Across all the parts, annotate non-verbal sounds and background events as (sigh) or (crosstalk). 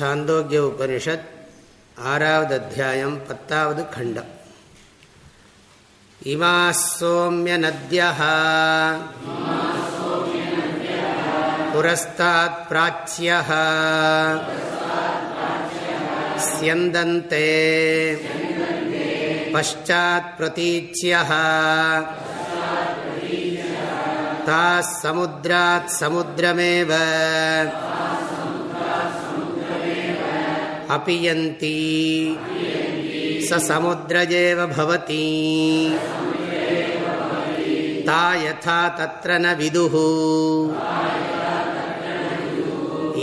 छान्दोग्य उपनिषत् आरावद् अध्यायम् पत्तावद् खण्डम् इमाः सोम्यनद्यः पुरस्तात् प्राच्यः स्यन्दन्ते पश्चात्प्रतीच्यः ताः समुद्रात् समुद्रमेव அபியந்தி சமுதிரஜேவ பவதி தா யதா தத்ர ந விது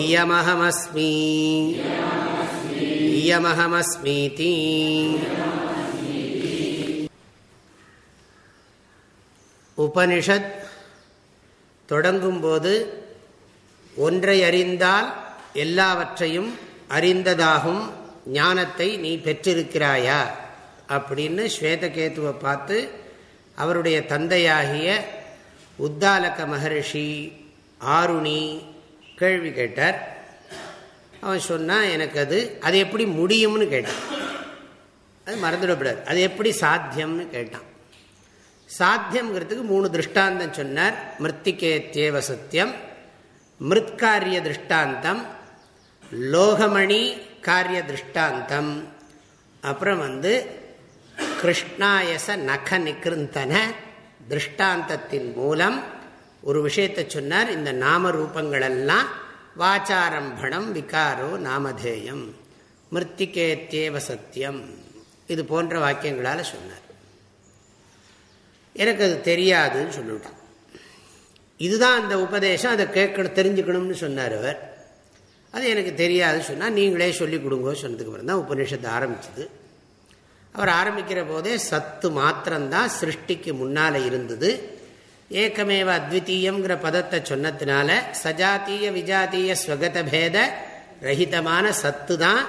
இயமஹமஸ்மி இயமஹமஸ்மீதி உபனிஷத் தொடங்கும்போது ஒன்றை அறிந்தால் எல்லாவற்றையும் அறிந்ததாகும் ஞானத்தை நீ பெற்றிருக்கிறாயா? அப்படின்னு ஸ்வேதகேத்துவை பார்த்து அவருடைய தந்தையாகிய உத்தாலக மகரிஷி ஆருணி கேள்வி கேட்டார். அவன் சொன்னான் எனக்கு அது அது எப்படி முடியும்னு கேட்டான். அது மறந்துடப்படாது. அது எப்படி சாத்தியம்னு கேட்டான். சாத்தியம்ங்கிறதுக்கு மூணு திருஷ்டாந்தம் சொன்னார். மிருத்திகேத்தியவ சத்தியம் மிருத்காரிய திருஷ்டாந்தம் லோகமணி காரிய திருஷ்டாந்தம் அப்புறம் வந்து கிருஷ்ணாயச நக நிகிருந்தன திருஷ்டாந்தத்தின் மூலம் ஒரு விஷயத்தை சொன்னார். இந்த நாம ரூபங்களெல்லாம் வாச்சாரம்பணம் விகாரோ நாமதேயம் மிருத்திகேத்தேவ சத்தியம் இது போன்ற வாக்கியங்களால் சொன்னார். எனக்கு அது தெரியாதுன்னு சொல்லிவிட்டான் இதுதான் அந்த உபதேசம் அதை கேட்கணும் தெரிஞ்சுக்கணும்னு சொன்னார் அவர். அது எனக்கு தெரியாது சொன்னால் நீங்களே சொல்லிக் கொடுங்க சொன்னதுக்கு அப்புறம் தான் உபநிஷத்தை ஆரம்பிச்சது. அவர் ஆரம்பிக்கிற போதே சத்து மாத்திரம்தான் சிருஷ்டிக்கு முன்னால் இருந்தது. ஏக்கமேவ அத்விதீயங்கிற பதத்தை சொன்னதுனால சஜாத்திய விஜாத்திய ஸ்வகத பேத ரஹிதமான சத்து தான்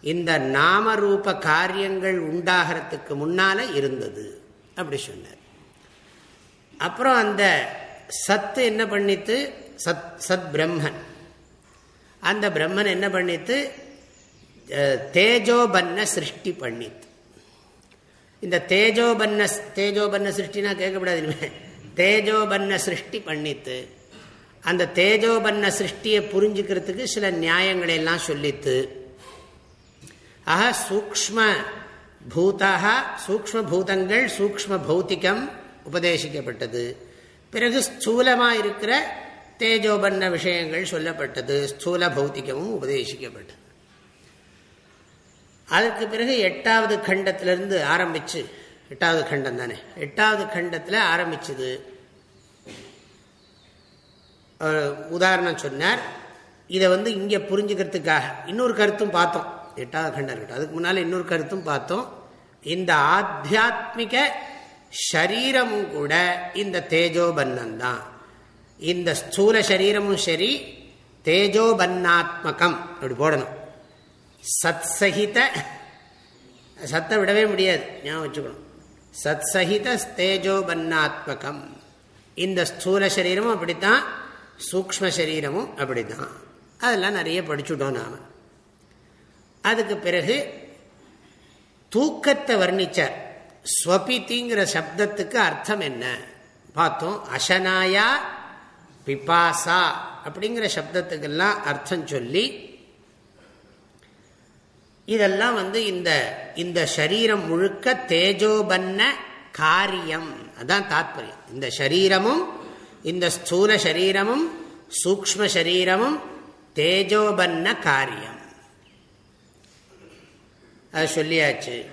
இந்த நாமரூப காரியங்கள் உண்டாகிறதுக்கு முன்னால் இருந்தது. அப்படி சொன்னார். அப்புறம் அந்த சத்து என்ன பண்ணித்து? சத் சத் பிரம்மன். அந்த பிரம்மன் என்ன பண்ணித்து தேஜோபன்ன சிருஷ்டி பண்ணித்து. இந்த தேஜோபன்ன தேஜோபன்ன சிருஷ்டினா கேட்கக்கூடாது தேஜோபன்ன சிருஷ்டி பண்ணித்து அந்த தேஜோபன்ன சிருஷ்டியை புரிஞ்சுக்கிறதுக்கு சில நியாயங்களை எல்லாம் சொல்லித்து. ஆக சூக்ம பூதாக சூக்ம பூதங்கள் சூக்ம பௌத்திகம் உபதேசிக்கப்பட்டது. பிறகு ஸ்தூலமாக இருக்கிற தேஜோபன்ன விஷயங்கள் சொல்லப்பட்டது ஸ்தூல பௌத்திகமும் உபதேசிக்கப்பட்டது அதுக்கு பிறகு எட்டாவது கண்டத்திலிருந்து ஆரம்பிச்சு எட்டாவது கண்டம் தானே எட்டாவது கண்டத்தில் ஆரம்பிச்சது உதாரணம் சொன்னார் இதை வந்து இங்கே புரிஞ்சுக்கிறதுக்காக இன்னொரு கருத்தும் பார்த்தோம் எட்டாவது கண்டம் இருக்கட்டும் அதுக்கு முன்னால் இன்னொரு கருத்தும் பார்த்தோம் இந்த ஆத்தியாத்மிக சரீரமும் கூட இந்த தேஜோபன்னம் தான் இந்த ஸ்தூல சரீரமும் சரி தேஜோபன்னாத்மகம். அப்படி போடணும். சத் சகித சத்தை விடவே முடியாது. ஞாபகம் வச்சுக்கணும். சத் சகித தேஜோபன்னாத்மகம். இந்த ஸ்தூல சரீரமும் அப்படித்தான் சூக்ம சரீரமும் அப்படித்தான். அதெல்லாம் நிறைய படிச்சுட்டோம் நாம. அதுக்கு பிறகு தூக்கத்தை வர்ணிச்சார். ஸ்வபிதிங்கிற சப்தத்துக்கு அர்த்தம் என்ன? பார்த்தோம் அசனாயா பிபாசா அப்படிங்கிற சப்தத்துக்கெல்லாம் அர்த்தம் சொல்லி இதெல்லாம் வந்து இந்த இந்த சரீரம் முழுக்க தேஜோபன்ன காரியம். அதான் தாத்பரியம். இந்த சரீரமும் இந்த ஸ்தூல சரீரமும் சூக்ம சரீரமும் தேஜோபன்ன காரியம். அது சொல்லியாச்சு.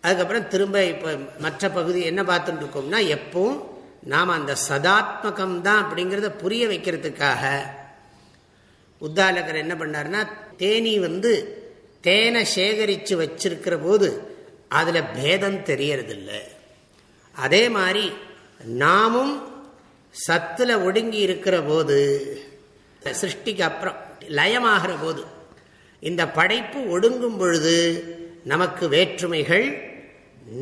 அதுக்கப்புறம் திரும்ப இப்போ மற்ற பகுதி என்ன பார்த்துட்டு இருக்கோம்னா எப்பவும் நாம் அந்த சதாத்மகம் தான் அப்படிங்கிறத புரிய வைக்கிறதுக்காக உத்தாலகர் என்ன பண்ணார்னா தேனி வந்து தேனை சேகரித்து வச்சிருக்கிற போது அதில் பேதம் தெரியறதில்லை. அதே மாதிரி நாமும் சத்தில் ஒடுங்கி இருக்கிற போது சிருஷ்டிக்கு அப்புறம் லயமாகிற போது இந்த படைப்பு ஒடுங்கும் பொழுது நமக்கு வேற்றுமைகள்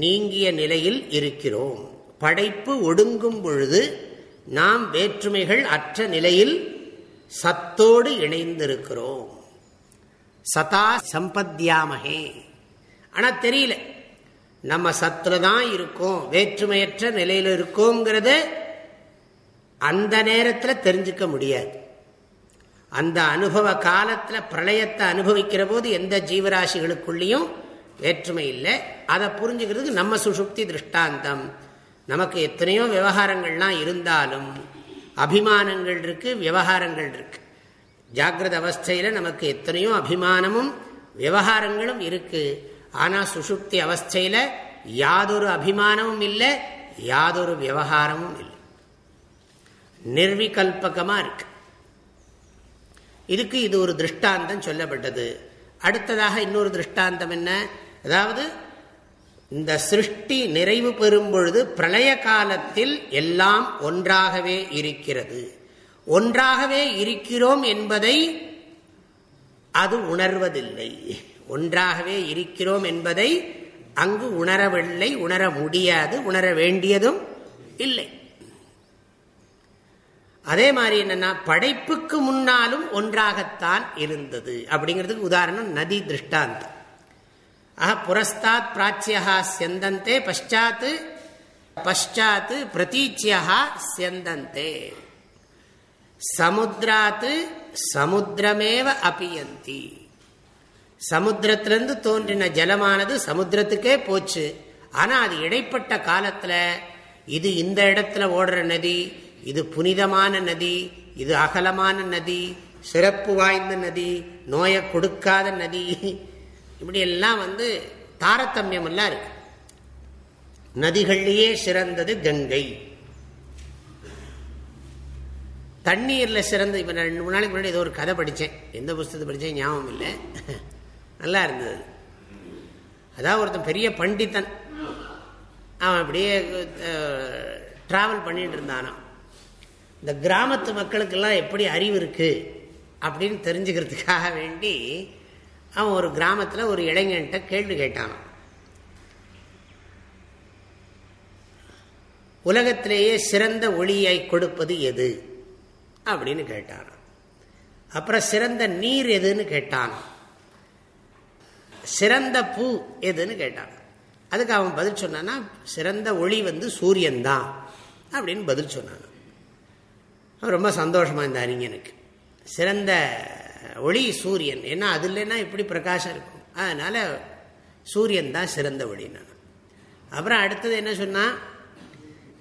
நீங்கிய நிலையில் இருக்கிறோம். படைப்பு ஒடுங்கும் பொழுது நாம் வேற்றுமைகள் அற்ற நிலையில் சத்தோடு இணைந்திருக்கிறோம். சதா சம்பத்தியாமகே ஆனால் தெரியல. நம்ம சத்துல தான் இருக்கோம் வேற்றுமையற்ற நிலையில் இருக்கோங்கிறத அந்த நேரத்தில் தெரிஞ்சுக்க முடியாது. அந்த அனுபவ காலத்தில் பிரளயத்தை அனுபவிக்கிற போது எந்த ஜீவராசிகளுக்குள்ளேயும் வேற்றுமை இல்லை. அதை புரிஞ்சுக்கிறதுக்கு நம்ம சுசுப்தி திருஷ்டாந்தம். நமக்கு எத்தனையோ விவகாரங்கள்லாம் இருந்தாலும் அபிமானங்கள் இருக்கு விவகாரங்கள் இருக்கு. ஜாகிரத அவஸ்தையில் நமக்கு எத்தனையோ அபிமானமும் விவகாரங்களும் இருக்கு. ஆனால் சுசுப்தி அவஸ்தையில் யாதொரு அபிமானமும் இல்லை யாதொரு விவகாரமும் இல்லை. நிர்விகல்பகமாக இருக்கு. இதுக்கு இது ஒரு திருஷ்டாந்தம் சொல்லப்பட்டது. அடுத்ததாக இன்னொரு திருஷ்டாந்தம் என்ன? அதாவது இந்த சிருஷ்டி நிறைவு பெறும் பொழுது பிரளய காலத்தில் எல்லாம் ஒன்றாகவே இருக்கிறது. ஒன்றாகவே இருக்கிறோம் என்பதை அது உணர்வதில்லை. ஒன்றாகவே இருக்கிறோம் என்பதை அங்கு உணரவில்லை உணர முடியாது உணர வேண்டியதும் இல்லை. அதே மாதிரி என்னன்னா படைப்புக்கு முன்னாலும் ஒன்றாகத்தான் இருந்தது. அப்படிங்கிறதுக்கு உதாரணம் நதி திருஷ்டாந்தம். ஆஹா புரஸ்தாத் பிராச்சியா செந்தந்தே பஷாத் பஷாத் பிரதீச்சியா செந்தந்தே சமுத்திராத்து சமுத்திரமேவ அபியந்தி. சமுத்திரத்திலிருந்து தோன்றின ஜலமானது சமுத்திரத்துக்கே போச்சு. ஆனா அது இடைப்பட்ட காலத்துல இது இந்த இடத்துல ஓடுற நதி இது புனிதமான நதி இது அகலமான நதி சிறப்பு வாய்ந்த நதி நோயை கொடுக்காத நதி இப்படி எல்லாம் வந்து தாரதமியம் எல்லாம் இருக்கு. நதிகள்லேயே சிறந்தது கங்கை. தண்ணீர்ல சிறந்த இப்ப ரெண்டு மூணு நாளைக்கு முன்னாடி ஏதோ ஒரு கதை படித்தேன் எந்த புஸ்தகத்தை படித்தேன் ஞாபகம் இல்லை. நல்லா இருந்தது. அதாவது ஒருத்தன் பெரிய பண்டித்தன் அவன் அப்படியே டிராவல் பண்ணிட்டு இருந்தானா இந்த கிராமத்து மக்களுக்கெல்லாம் எப்படி அறிவு இருக்கு அப்படின்னு தெரிஞ்சுக்கிறதுக்காக வேண்டி அவன் ஒரு கிராமத்தில் ஒரு இளைஞன்ட்ட கேள்வி கேட்டானான் உலகத்திலேயே சிறந்த ஒளியை கொடுப்பது எது? அப்படின்னு கேட்டான் அப்புறம் சிறந்த நீர் எதுன்னு கேட்டான் சிறந்த பூ எதுன்னு கேட்டான் அதுக்கு அவன் பதில் சொன்னான்னா சிறந்த ஒளி வந்து சூரியன் தான் அப்படின்னு பதில் சொன்னான் ரொம்ப சந்தோஷமா இந்த அறிஞனுக்கு. சிறந்த ஒளி சூரியன். ஏன்னா அது இல்லைன்னா இப்படி பிரகாசம் இருக்கும். அதனால் சூரியன் தான் சிறந்த ஒளின்னு. அப்புறம் அடுத்தது என்ன சொன்னால்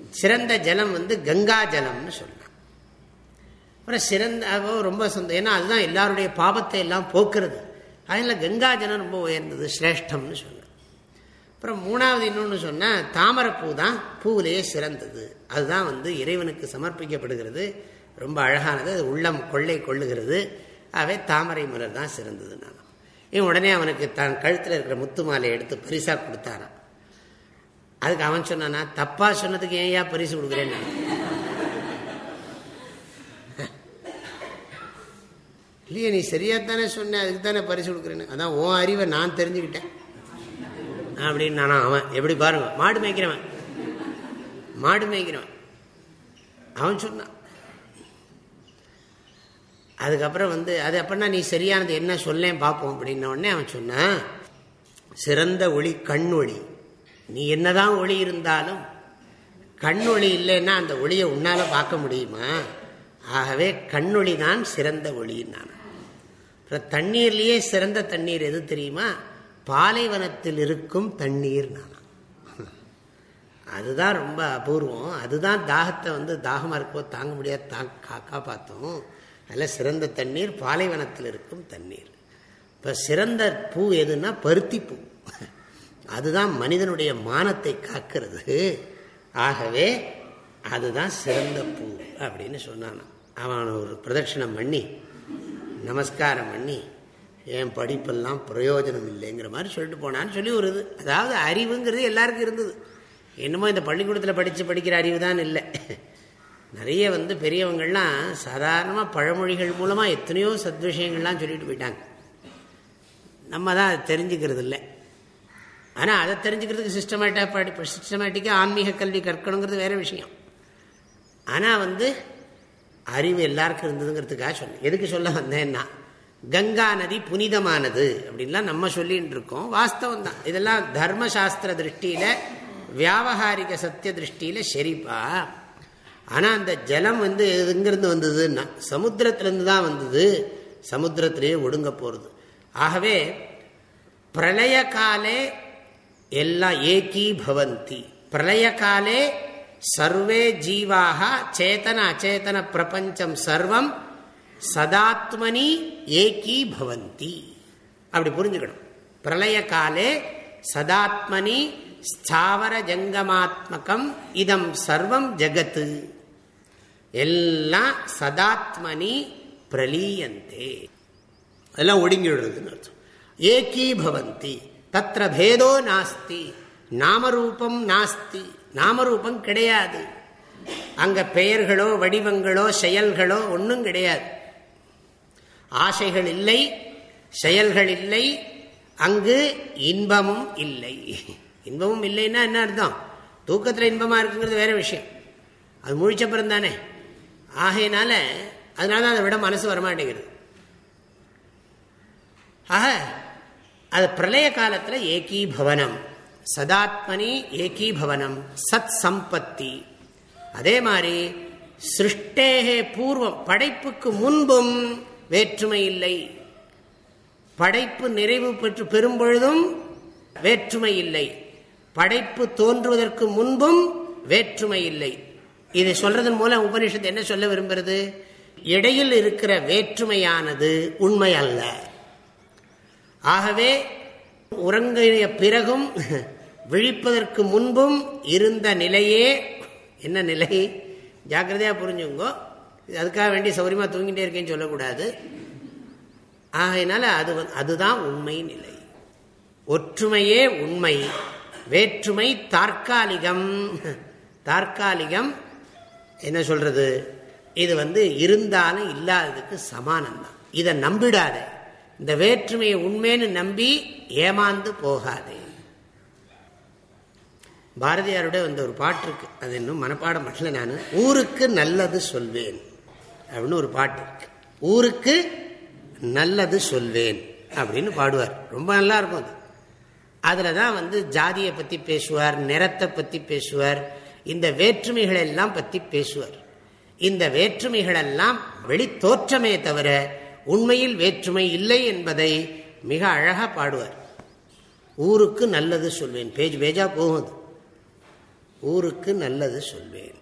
சிறந்த ஜலம் வந்து கங்கா ஜலம்னு சொன்னான். அப்புறம் சிறந்த ரொம்ப சொந்தம் ஏன்னா அதுதான் எல்லாருடைய பாபத்தை எல்லாம் போக்குறது. அதில் கங்கா ஜலம் ரொம்ப உயர்ந்தது சிரேஷ்டம்னு சொன்னான். அப்புறம் மூணாவது இன்னொன்று சொன்னால் தாமரைப்பூ தான் பூவிலேயே சிறந்தது. அதுதான் வந்து இறைவனுக்கு சமர்ப்பிக்கப்படுகிறது. ரொம்ப அழகானது. அது உள்ளம் கொள்ளை கொள்ளுகிறது. ஆகவே தாமரை மலர் தான் சிறந்தது நான் இவன் உடனே அவனுக்கு தான் கழுத்தில் இருக்கிற முத்து மாலை எடுத்து பரிசாக கொடுத்தாரான் அதுக்கு அவன் சொன்னானா தப்பா சொன்னதுக்கு ஏன் ஏன் பரிசு கொடுக்குறேன்னு? இல்லையே நீ சரியா தானே சொன்ன அதுக்கு தானே பரிசு கொடுக்குறேன்னு? அதான் உன் அறிவை நான் தெரிஞ்சுக்கிட்டேன். அப்படின்னு நானா அவன் எப்படி பாருங்க மாடு மேய்க்கிறவன் மாடு மேய்க்கிறவன். அவன் சொன்னான் அதுக்கப்புறம் வந்து அது அப்படின்னா நீ சரியானது என்ன சொல்லேன் பார்ப்போம் அப்படின்ன உடனே அவன் சொன்னான் சிறந்த ஒளி கண் ஒளி நீ என்னதான் ஒளி இருந்தாலும் கண் ஒளி இல்லைன்னா அந்த ஒளியை உன்னால் பார்க்க முடியுமா? ஆகவே கண்ணொளி தான் சிறந்த ஒளின்னான். அப்புறம் தண்ணீர்லேயே சிறந்த தண்ணீர் எது தெரியுமா? பாலைவனத்தில் இருக்கும் தண்ணீர் நான் அதுதான் ரொம்ப அபூர்வம். அதுதான் தாகத்தை வந்து தாகமாக இருக்கோ தாங்க முடியாது. தா பார்த்தோம் அதில் சிறந்த தண்ணீர் பாலைவனத்தில் இருக்கும் தண்ணீர். இப்போ சிறந்த பூ எதுன்னா பருத்தி பூ அதுதான் மனிதனுடைய மானத்தை காக்கிறது. ஆகவே அதுதான் சிறந்த பூ அப்படின்னு சொன்னான் அவன் ஒரு பிரதட்சிணம் பண்ணி நமஸ்காரம் பண்ணி என் படிப்பெல்லாம் பிரயோஜனம் இல்லைங்கிற மாதிரி சொல்லிட்டு போனான்னு சொல்லி ஒரு இது. அதாவது அறிவுங்கிறது எல்லாருக்கும் இருந்தது. என்னமோ இந்த பள்ளிக்கூடத்தில் படித்து படிக்கிற அறிவு தான் இல்லை. நிறைய வந்து பெரியவங்கள்லாம் சாதாரணமாக பழமொழிகள் மூலமாக எத்தனையோ சத்விஷயங்கள்லாம் சொல்லிட்டு போயிட்டாங்க. நம்ம தான் அதை தெரிஞ்சுக்கிறது இல்லை. ஆனால் அதை தெரிஞ்சுக்கிறதுக்கு சிஸ்டமேட்டாக படி சிஸ்டமேட்டிக்காக ஆன்மீக கல்வி கற்கணுங்கிறது வேற விஷயம். ஆனால் வந்து அறிவு எல்லாருக்கும் இருந்ததுங்கிறதுக்காக சொன்னேன். எதுக்கு சொல்ல வந்தேன்னா கங்கா நதி புனிதமானது அப்படின்லாம் நம்ம சொல்லின்னு இருக்கோம். வாஸ்தவம் தான். இதெல்லாம் தர்மசாஸ்திர திருஷ்டியில் வியாபகாரிக சத்திய திருஷ்டியில் சரிப்பா. ஆனால் அந்த ஜலம் வந்து எங்கிருந்து வந்ததுன்னா சமுத்திரத்திலேருந்து தான் வந்தது. சமுத்திரத்திலேயே ஒடுங்க போகிறது ஆகவே பிரளய காலே எல்லாம் ஏகீ பவந்தி பிரளய காலே சர்வே ஜீவாக சேத்தன அச்சேதன பிரபஞ்சம் சர்வம் சதாத்மனி ஏகீ பவந்தி அப்படி புரிஞ்சுக்கணும். பிரளய காலே சதாத்மனி ஸ்தாவர ஜங்கமாத்மகம் இதம் சர்வம் ஜகத்து. எல்லாம் சதாத்மனி பிரலீயந்தே. அதெல்லாம் ஒடுங்கிடுறதுன்னு அர்த்தம். ஏகீ பவந்தி தத்திர பேதோ நாஸ்தி நாமரூபம் நாஸ்தி நாமரூபம் கிடையாது. அங்க பெயர்களோ வடிவங்களோ செயல்களோ ஒன்றும் கிடையாது. ஆசைகள் இல்லை செயல்கள் இல்லை அங்கு இன்பமும் இல்லை. இன்பமும் இல்லைன்னா என்ன அர்த்தம்? தூக்கத்தில் இன்பமாக இருக்குங்கிறது வேற விஷயம். அது முழிச்சப்புறம் தானே. ஆகையினால அதனால தான் அதை விட மனசு வரமாட்டேங்கிறது ஆக அது பிரளய காலத்தில் ஏகீபவனம். சதாத்மனி ஏகீபவனம். சத் சம்பத்தி. அதே மாதிரி சிருஷ்டேகே பூர்வம் படைப்புக்கு முன்பும் வேற்றுமை இல்லை. படைப்பு நிறைவு பெற்று பெறும் பொழுதும் வேற்றுமை இல்லை. படைப்பு தோன்றுவதற்கு முன்பும் வேற்றுமை இல்லை. இதை சொல்றதன் மூலம் உபனிஷத்து என்ன சொல்ல விரும்புகிறது? இடையில் இருக்கிற வேற்றுமையானது உண்மை அல்ல. ஆகவே உறங்கிய பிறகும் விழிப்பதற்கு முன்பும் இருந்த நிலையே என்ன நிலை? ஜாக்கிரதையா புரிஞ்சுங்கோ. அதுக்காக வேண்டி சௌரியமா தூங்கிட்டே இருக்கேன்னு சொல்லக்கூடாது. ஆகையினால அது அதுதான் உண்மை நிலை. ஒற்றுமையே உண்மை. வேற்றுமை தற்காலிகம் தற்காலிகம் என்ன சொல்றது? இது வந்து இருந்தாலும் இல்லாததுக்கு சமானம் தான் இதை நம்பிடாத. இந்த வேற்றுமையை உண்மைன்னு நம்பி ஏமாந்து போகாதே. பாரதியாருடைய வந்து ஒரு பாட்டு இருக்கு. அது இன்னும் மனப்பாடம் பண்ணல நான். ஊருக்கு நல்லது சொல்வேன். அப்படின்னு ஒரு பாட்டு இருக்கு. ஊருக்கு நல்லது சொல்வேன் அப்படின்னு பாடுவார். ரொம்ப நல்லா இருக்கும் அது. அதில் தான் வந்து ஜாதியை பற்றி பேசுவார் நிறத்தை பற்றி பேசுவார் இந்த வேற்றுமைகள் எல்லாம் பற்றி பேசுவார். இந்த வேற்றுமைகள் எல்லாம் தவிர உண்மையில் வேற்றுமை இல்லை என்பதை மிக அழகாக பாடுவார். ஊருக்கு நல்லது சொல்வேன். பேஜ் பேஜாக போகுது ஊருக்கு நல்லது சொல்வேன்.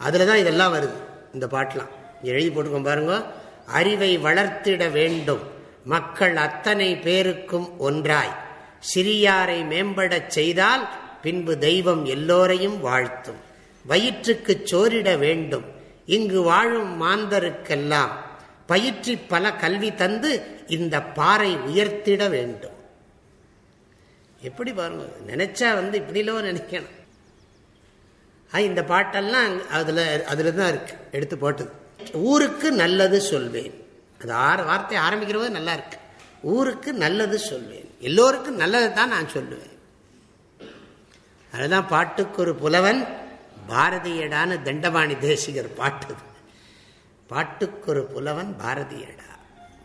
அதில் தான் இதெல்லாம் வருது இந்த பாட்டெலாம். எழுதி போட்டுக்கோ பாருங்க. அறிவை வளர்த்திட வேண்டும். மக்கள் அத்தனை பேருக்கும் ஒன்றாய். சிறியாரை மேம்படச் செய்தால் பின்பு தெய்வம் எல்லோரையும் வாழ்த்தும். வயிற்றுக்கு சோரிட வேண்டும். இங்கு வாழும் மாந்தருக்கெல்லாம் பயிற்றி பல கல்வி தந்து இந்த பாறை உயர்த்திட வேண்டும். எப்படி பாருங்க நினைச்சா வந்து இப்படிலோ நினைக்கணும். இந்த பாட்டெல்லாம் அதுல அதுல தான் இருக்கு எடுத்து போட்டது. ஊருக்கு நல்லது சொல்வேன். அது ஆறு வார்த்தை ஆரம்பிக்கிற நல்லா இருக்கு. ஊருக்கு நல்லது சொல்வேன். எல்லோருக்கும் நல்லதை தான் நான் சொல்லுவேன். அதுதான் பாட்டுக்கு ஒரு புலவன் பாரதியடான தண்டபாணி தேசிகர் பாட்டு பாட்டுக்கு ஒரு புலவன் பாரதியடா.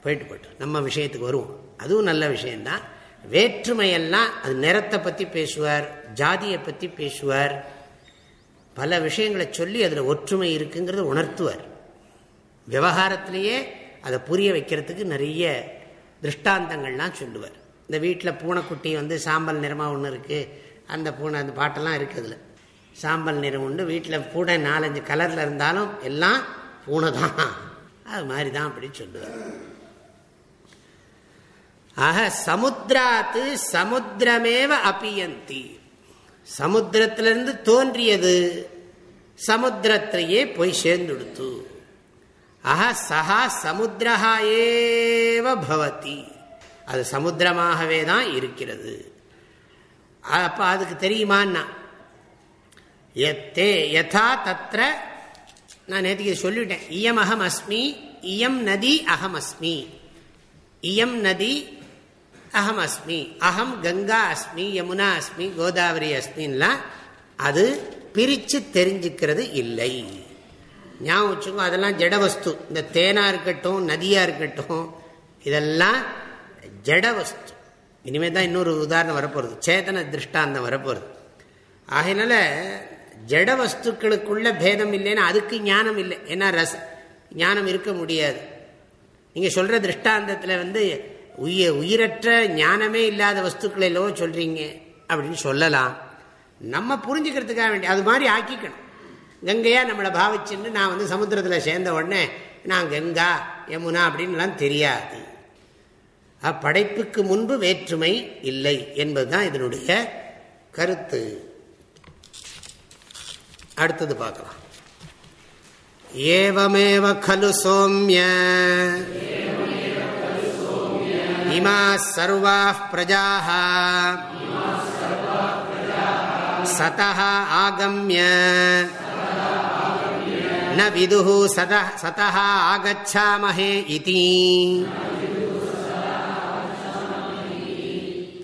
போயிட்டு போட்டு நம்ம விஷயத்துக்கு வருவோம். அதுவும் நல்ல விஷயம்தான். வேற்றுமையெல்லாம் அது நிறத்தை பற்றி பேசுவார் ஜாதியை பற்றி பேசுவார். பல விஷயங்களை சொல்லி அதில் ஒற்றுமை இருக்குங்கிறத உணர்த்துவார். விவகாரத்திலேயே அதை புரிய வைக்கிறதுக்கு நிறைய திருஷ்டாந்தங்கள்லாம் சொல்லுவார். இந்த வீட்டில் பூனைக்குட்டி வந்து சாம்பல் நிறமாக ஒன்று இருக்குது அந்த பூனை அந்த பாட்டெல்லாம் இருக்குதுல சாம்பல் நிறம் உண்டு. வீட்டில் பூனை நாலஞ்சு கலரில் இருந்தாலும் எல்லாம் பூனை தான். அது மாதிரி தான் அப்படி சொல்லுவார் ஆக சமுத்திராத்து சமுத்திரமேவ அபியந்தி. சமுத்திரத்திலிருந்து தோன்றியது சமுத்திரத்திலேயே போய் சேர்ந்துடுத்து. ஆஹா சஹா சமுத்திரஹா ஏவ பவதி. அது சமுத்திரமாகவே தான் இருக்கிறது. அப்போ அதுக்கு தெரியுமான்னா? யதா தத்திர நான் நேற்றுக்கு சொல்லிட்டேன். இயம் அகம் அஸ்மி இயம் நதி அகம் அஸ்மி. இயம் நதி அகம் அஸ்மி. அகம் கங்கா அஸ்மி யமுனா அஸ்மி கோதாவரி அஸ்மின்லாம் அது பிரித்து தெரிஞ்சுக்கிறது இல்லை. ஞாபகம் வச்சுக்கோ அதெல்லாம் ஜடவஸ்து. இந்த தேனாக இருக்கட்டும் நதியாக இருக்கட்டும் இதெல்லாம் ஜடவஸ்து இனிமேல் தான் இன்னொரு உதாரணம் வரப்போகிறது சேதன திருஷ்டாந்தம் வரப்போகிறது ஆகையினால ஜட வஸ்துக்களுக்குள்ள பேதம் இல்லைன்னா அதுக்கு ஞானம் இல்லை. ஏன்னா ரச ஞானம் இருக்க முடியாது. நீங்கள் சொல்கிற திருஷ்டாந்தத்தில் வந்து உய உயிரற்ற ஞானமே இல்லாத வஸ்துக்களை எல்லோ சொல்கிறீங்க அப்படின்னு சொல்லலாம். நம்ம புரிஞ்சுக்கிறதுக்காக வேண்டிய அது மாதிரி ஆக்கிக்கணும். கங்கையாக நம்மளை பாவிச்சுன்னு நான் வந்து சமுத்திரத்தில் சேர்ந்த உடனே நான் கங்கா யமுனா அப்படின்லாம் தெரியாது. படைப்புக்கு முன்பு வேற்றுமை இல்லை என்பதுதான் இதனுடைய கருத்து அடுத்தது பார்க்கலாம் ஏவமேவ खलु சோமிய இமா सर्वाः प्रजाः सतः आगम्य न विदुः सतः आगच्छामहे इति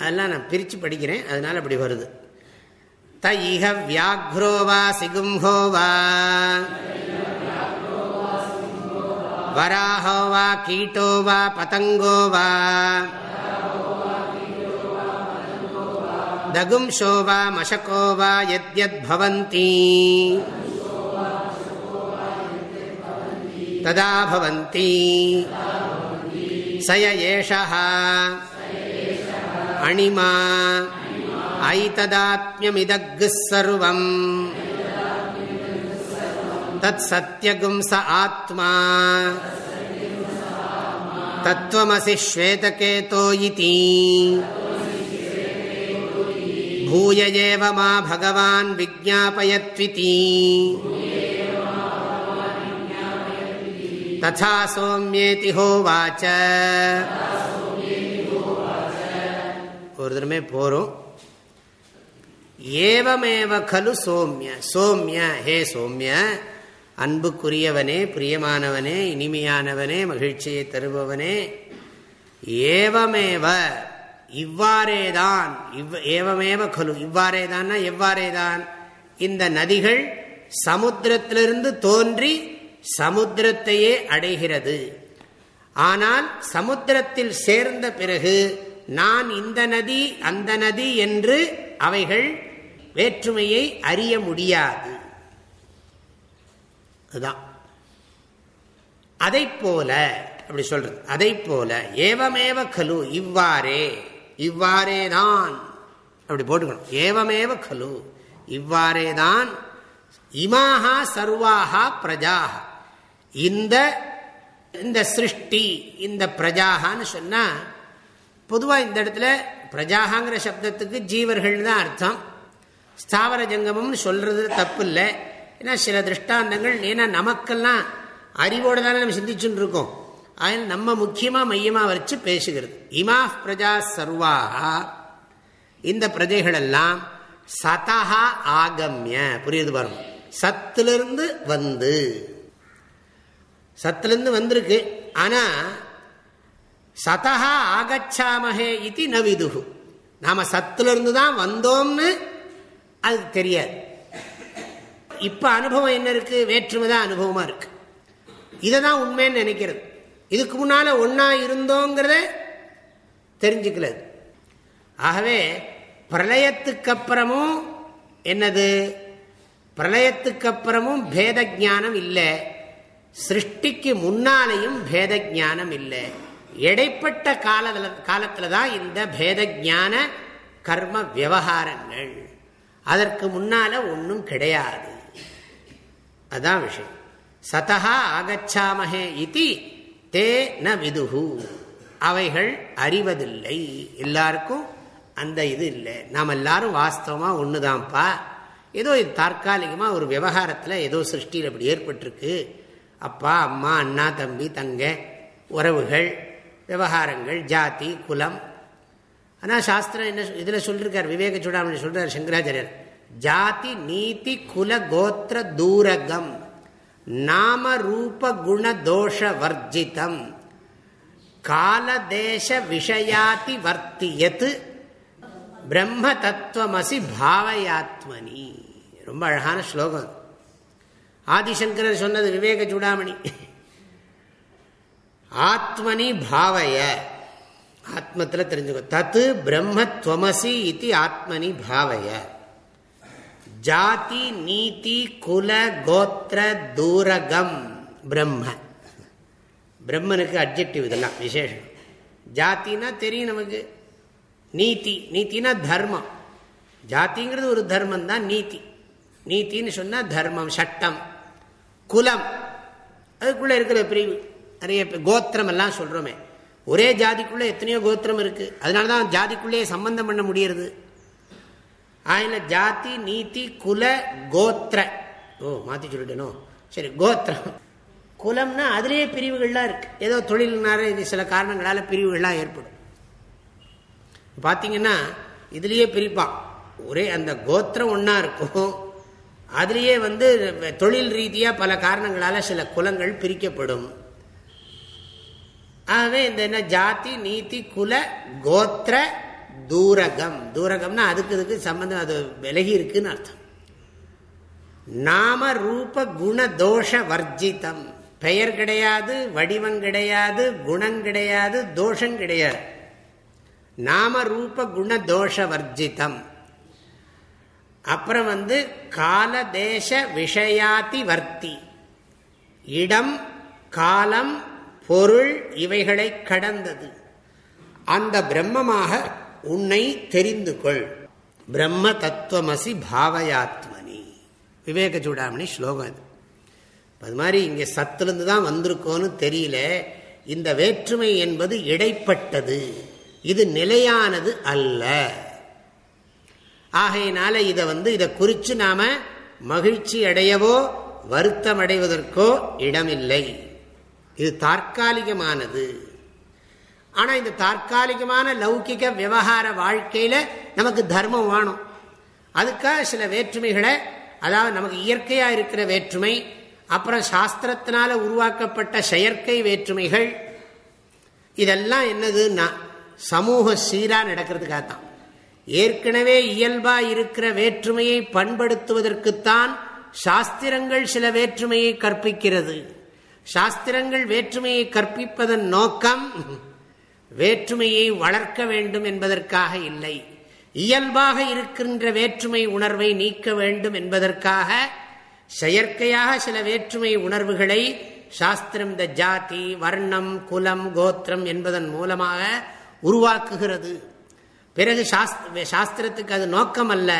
அதெல்லாம் நான் பிரித்து படிக்கிறேன். அதனால அப்படி வருது. த இஹ வியாக்ரோவா சிகும்ஹோவா வராஹோ வா கீட்டோ வா பதங்கோ வா. தகும்சோ வா மசகோ வா எத்யத் பவந்தி. ததா பவந்தி. சய ஏஷா एषः अणिमा ऐतदात्म्यमिदग्ः सर्वम् तत्सत्यगुं स आत्मा तत्त्वमसि श्वेतकेतो इति भूय एव मा भगवान् विज्ञापयत्विति तथा सौम्येति होवाच ஒரு தடமே போகிறோம் ஏவமேவ கலு சோம்ய சோம்ய ஹே சோம்ய அன்புக்குரியவனே பிரியமானவனே இனிமையானவனே மகிழ்ச்சியை தருபவனே ஏவமேவ இவ்வாறேதான் இவ் ஏவமேவ கலு இவ்வாறேதான்னா எவ்வாறேதான்? இந்த நதிகள் சமுத்திரத்திலிருந்து தோன்றி சமுத்திரத்தையே அடைகிறது. ஆனால் சமுத்திரத்தில் சேர்ந்த பிறகு நான் இந்த நதி அந்த நதி என்று அவைகள் வேற்றுமையை அறிய முடியாது. அதுதான். அதை போல அப்படி சொல்றது அதை போல ஏவமேவ கலு இவ்வாறே இவ்வாறே தான் அப்படி போட்டுக்கணும். ஏவமேவ கலு இவ்வாறேதான் இமாகா சர்வாகா பிரஜாக இந்த இந்த சிருஷ்டி இந்த பிரஜாகான்னு சொன்னா பொதுவாக இந்த இடத்துல பிரஜாகாங்கிற சப்தத்துக்கு ஜீவர்கள் தான் அர்த்தம். ஸ்தாவர ஜங்கமம்னு சொல்றது தப்பு இல்லை ஏன்னா சில திருஷ்டாந்தங்கள் ஏன்னா நமக்கெல்லாம் அறிவோடு தானே நம்ம சிந்திச்சுட்டு இருக்கோம் அதில் நம்ம முக்கியமாக மையமாக வச்சு பேசுகிறது. இமா பிரஜா சர்வாக இந்த பிரஜைகளெல்லாம் சதஹா ஆகம்ய. புரியுது பாருங்க. சத்திலிருந்து வந்து. சத்திலிருந்து வந்திருக்கு. ஆனால் சதா ஆகச்சாமஹே இது நவிதுகு நாம சத்துலேருந்து தான் வந்தோம்னு அது தெரியாது. இப்போ அனுபவம் என்ன இருக்கு? வேற்றுமை தான் அனுபவமாக இருக்கு. இதை தான் உண்மைன்னு நினைக்கிறது. இதுக்கு முன்னால் ஒன்றா இருந்தோங்கிறத தெரிஞ்சுக்கல. ஆகவே பிரளயத்துக்கு அப்புறமும் என்னது? பிரளயத்துக்கு அப்புறமும் பேத ஜானம் இல்லை. சிருஷ்டிக்கு முன்னாலேயும் பேத ஜானம் இல்லை. இடைப்பட்ட காலத்தில் காலத்தில் தான் இந்த பேத ஜான கர்ம விவகாரங்கள். அதற்கு முன்னால ஒன்றும் கிடையாது. அதான் விஷயம். சதா ஆகச்சாமகே இது தே ந விதுகு அவைகள் அறிவதில்லை. எல்லாருக்கும் அந்த இது இல்லை. நாம் எல்லாரும் வாஸ்தவமாக ஒன்று தான்ப்பா ஏதோ இது தற்காலிகமாக ஒரு விவகாரத்தில் ஏதோ சிருஷ்டியில் அப்படி ஏற்பட்டிருக்கு. அப்பா அம்மா அண்ணா தம்பி தங்க உறவுகள் விவகாரங்கள் ஜாதி குலம். ஆனால் சாஸ்திரம் என்ன இதில் சொல்லியிருக்கார் விவேக சூடாமணி சொல்கிறார் சங்கராச்சாரியர். ஜாதி நீதி குல கோத்திர தூரகம். நாம ரூப குண தோஷ வர்ஜிதம். காலதேச விஷயாதி வர்த்தியத்து பிரம்ம தத்துவமசி பாவயாத்மனி. ரொம்ப அழகான ஸ்லோகம். ஆதிசங்கரர் சொன்னது விவேக சூடாமணி. ஆத்மனி பாவய. ஆத்மத்தில் தெரிஞ்சுக்கோ. தத்து பிரம்ம துவமசி இது ஆத்மனி பாவய. ஜாதி நீதி குல கோத்திர தூரகம் பிரம்ம. பிரம்மனுக்கு அப்ஜெக்டிவ் இதெல்லாம் விசேஷம். ஜாத்தின்னா தெரியும் நமக்கு. நீதி நீத்தினா தர்மம். ஜாத்திங்கிறது ஒரு தர்மம் தான் நீதி. நீத்தின்னு சொன்னால் தர்மம் சட்டம் குலம். அதுக்குள்ளே இருக்கிற பிரிவு. நிறைய கோத்திரம் எல்லாம் சொல்கிறோமே ஒரே ஜாதிக்குள்ளே எத்தனையோ கோத்திரம் இருக்குது அதனால தான் ஜாதிக்குள்ளேயே சம்பந்தம் பண்ண முடியறது. ஆயின ஜாதி நீதி குல கோத்திர. ஓ மாற்றி சொல்லிட்டேனோ? சரி கோத்திரம். குலம்னா அதுலேயே பிரிவுகள்லாம் இருக்குது ஏதோ தொழில்னால இது சில காரணங்களால் பிரிவுகள்லாம் ஏற்படும். பார்த்தீங்கன்னா இதுலேயே பிரிப்பான் ஒரே அந்த கோத்திரம் ஒன்றா இருக்கும். அதுலேயே வந்து தொழில் ரீதியாக பல காரணங்களால் சில குலங்கள் பிரிக்கப்படும். ஆகவே இந்த என்ன ஜாதி நீதி குல கோத்திர தூரகம். தூரகம்னா அதுக்கு இதுக்கு சம்பந்தம் அது விலகி இருக்குன்னு அர்த்தம். நாம ரூப குண தோஷ வர்ஜிதம். பெயர் கிடையாது வடிவம் கிடையாது குணம் கிடையாது தோஷம் கிடையாது. நாம ரூப குண தோஷ வர்ஜிதம். அப்புறம் வந்து கால தேச விஷயாதி வர்த்தி இடம் காலம் பொருள் இவைகளை கடந்தது. அந்த பிரம்மமாக உன்னை தெரிந்து கொள். பிரம்ம தத்துவமசி பாவயாத்மனி. விவேக சூடாமணி ஸ்லோகம் அது அது மாதிரி இங்கே சத்துலேருந்து தான் வந்திருக்கோன்னு தெரியல. இந்த வேற்றுமை என்பது இடைப்பட்டது. இது நிலையானது அல்ல. ஆகையினால இதை வந்து இதை குறித்து நாம மகிழ்ச்சி அடையவோ வருத்தம் அடைவதற்கோ இடமில்லை. இது தற்காலிகமானது. ஆனா இந்த தற்காலிகமான லௌகிக விவகார வாழ்க்கையில நமக்கு தர்மம் வேணும். அதுக்காக சில வேற்றுமைகளை அதாவது நமக்கு இயற்கையா இருக்கிற வேற்றுமை அப்புறம் சாஸ்திரத்தினால உருவாக்கப்பட்ட செயற்கை வேற்றுமைகள் இதெல்லாம் என்னதுன்னா சமூக சீரா நடக்கிறதுக்காகத்தான். ஏற்கனவே இயல்பா இருக்கிற வேற்றுமையை பண்படுத்துவதற்குத்தான் சாஸ்திரங்கள் சில வேற்றுமையை கற்பிக்கிறது. சாஸ்திரங்கள் வேற்றுமையை கற்பிப்பதன் நோக்கம் வேற்றுமையை வளர்க்க வேண்டும் என்பதற்காக இல்லை. இயல்பாக இருக்கின்ற வேற்றுமை உணர்வை நீக்க வேண்டும் என்பதற்காக செயற்கையாக சில வேற்றுமை உணர்வுகளை சாஸ்திரம் இந்த ஜாதி வர்ணம் குலம் கோத்திரம் என்பதன் மூலமாக உருவாக்குகிறது. பிறகு சாஸ்திரத்துக்கு அது நோக்கம் அல்ல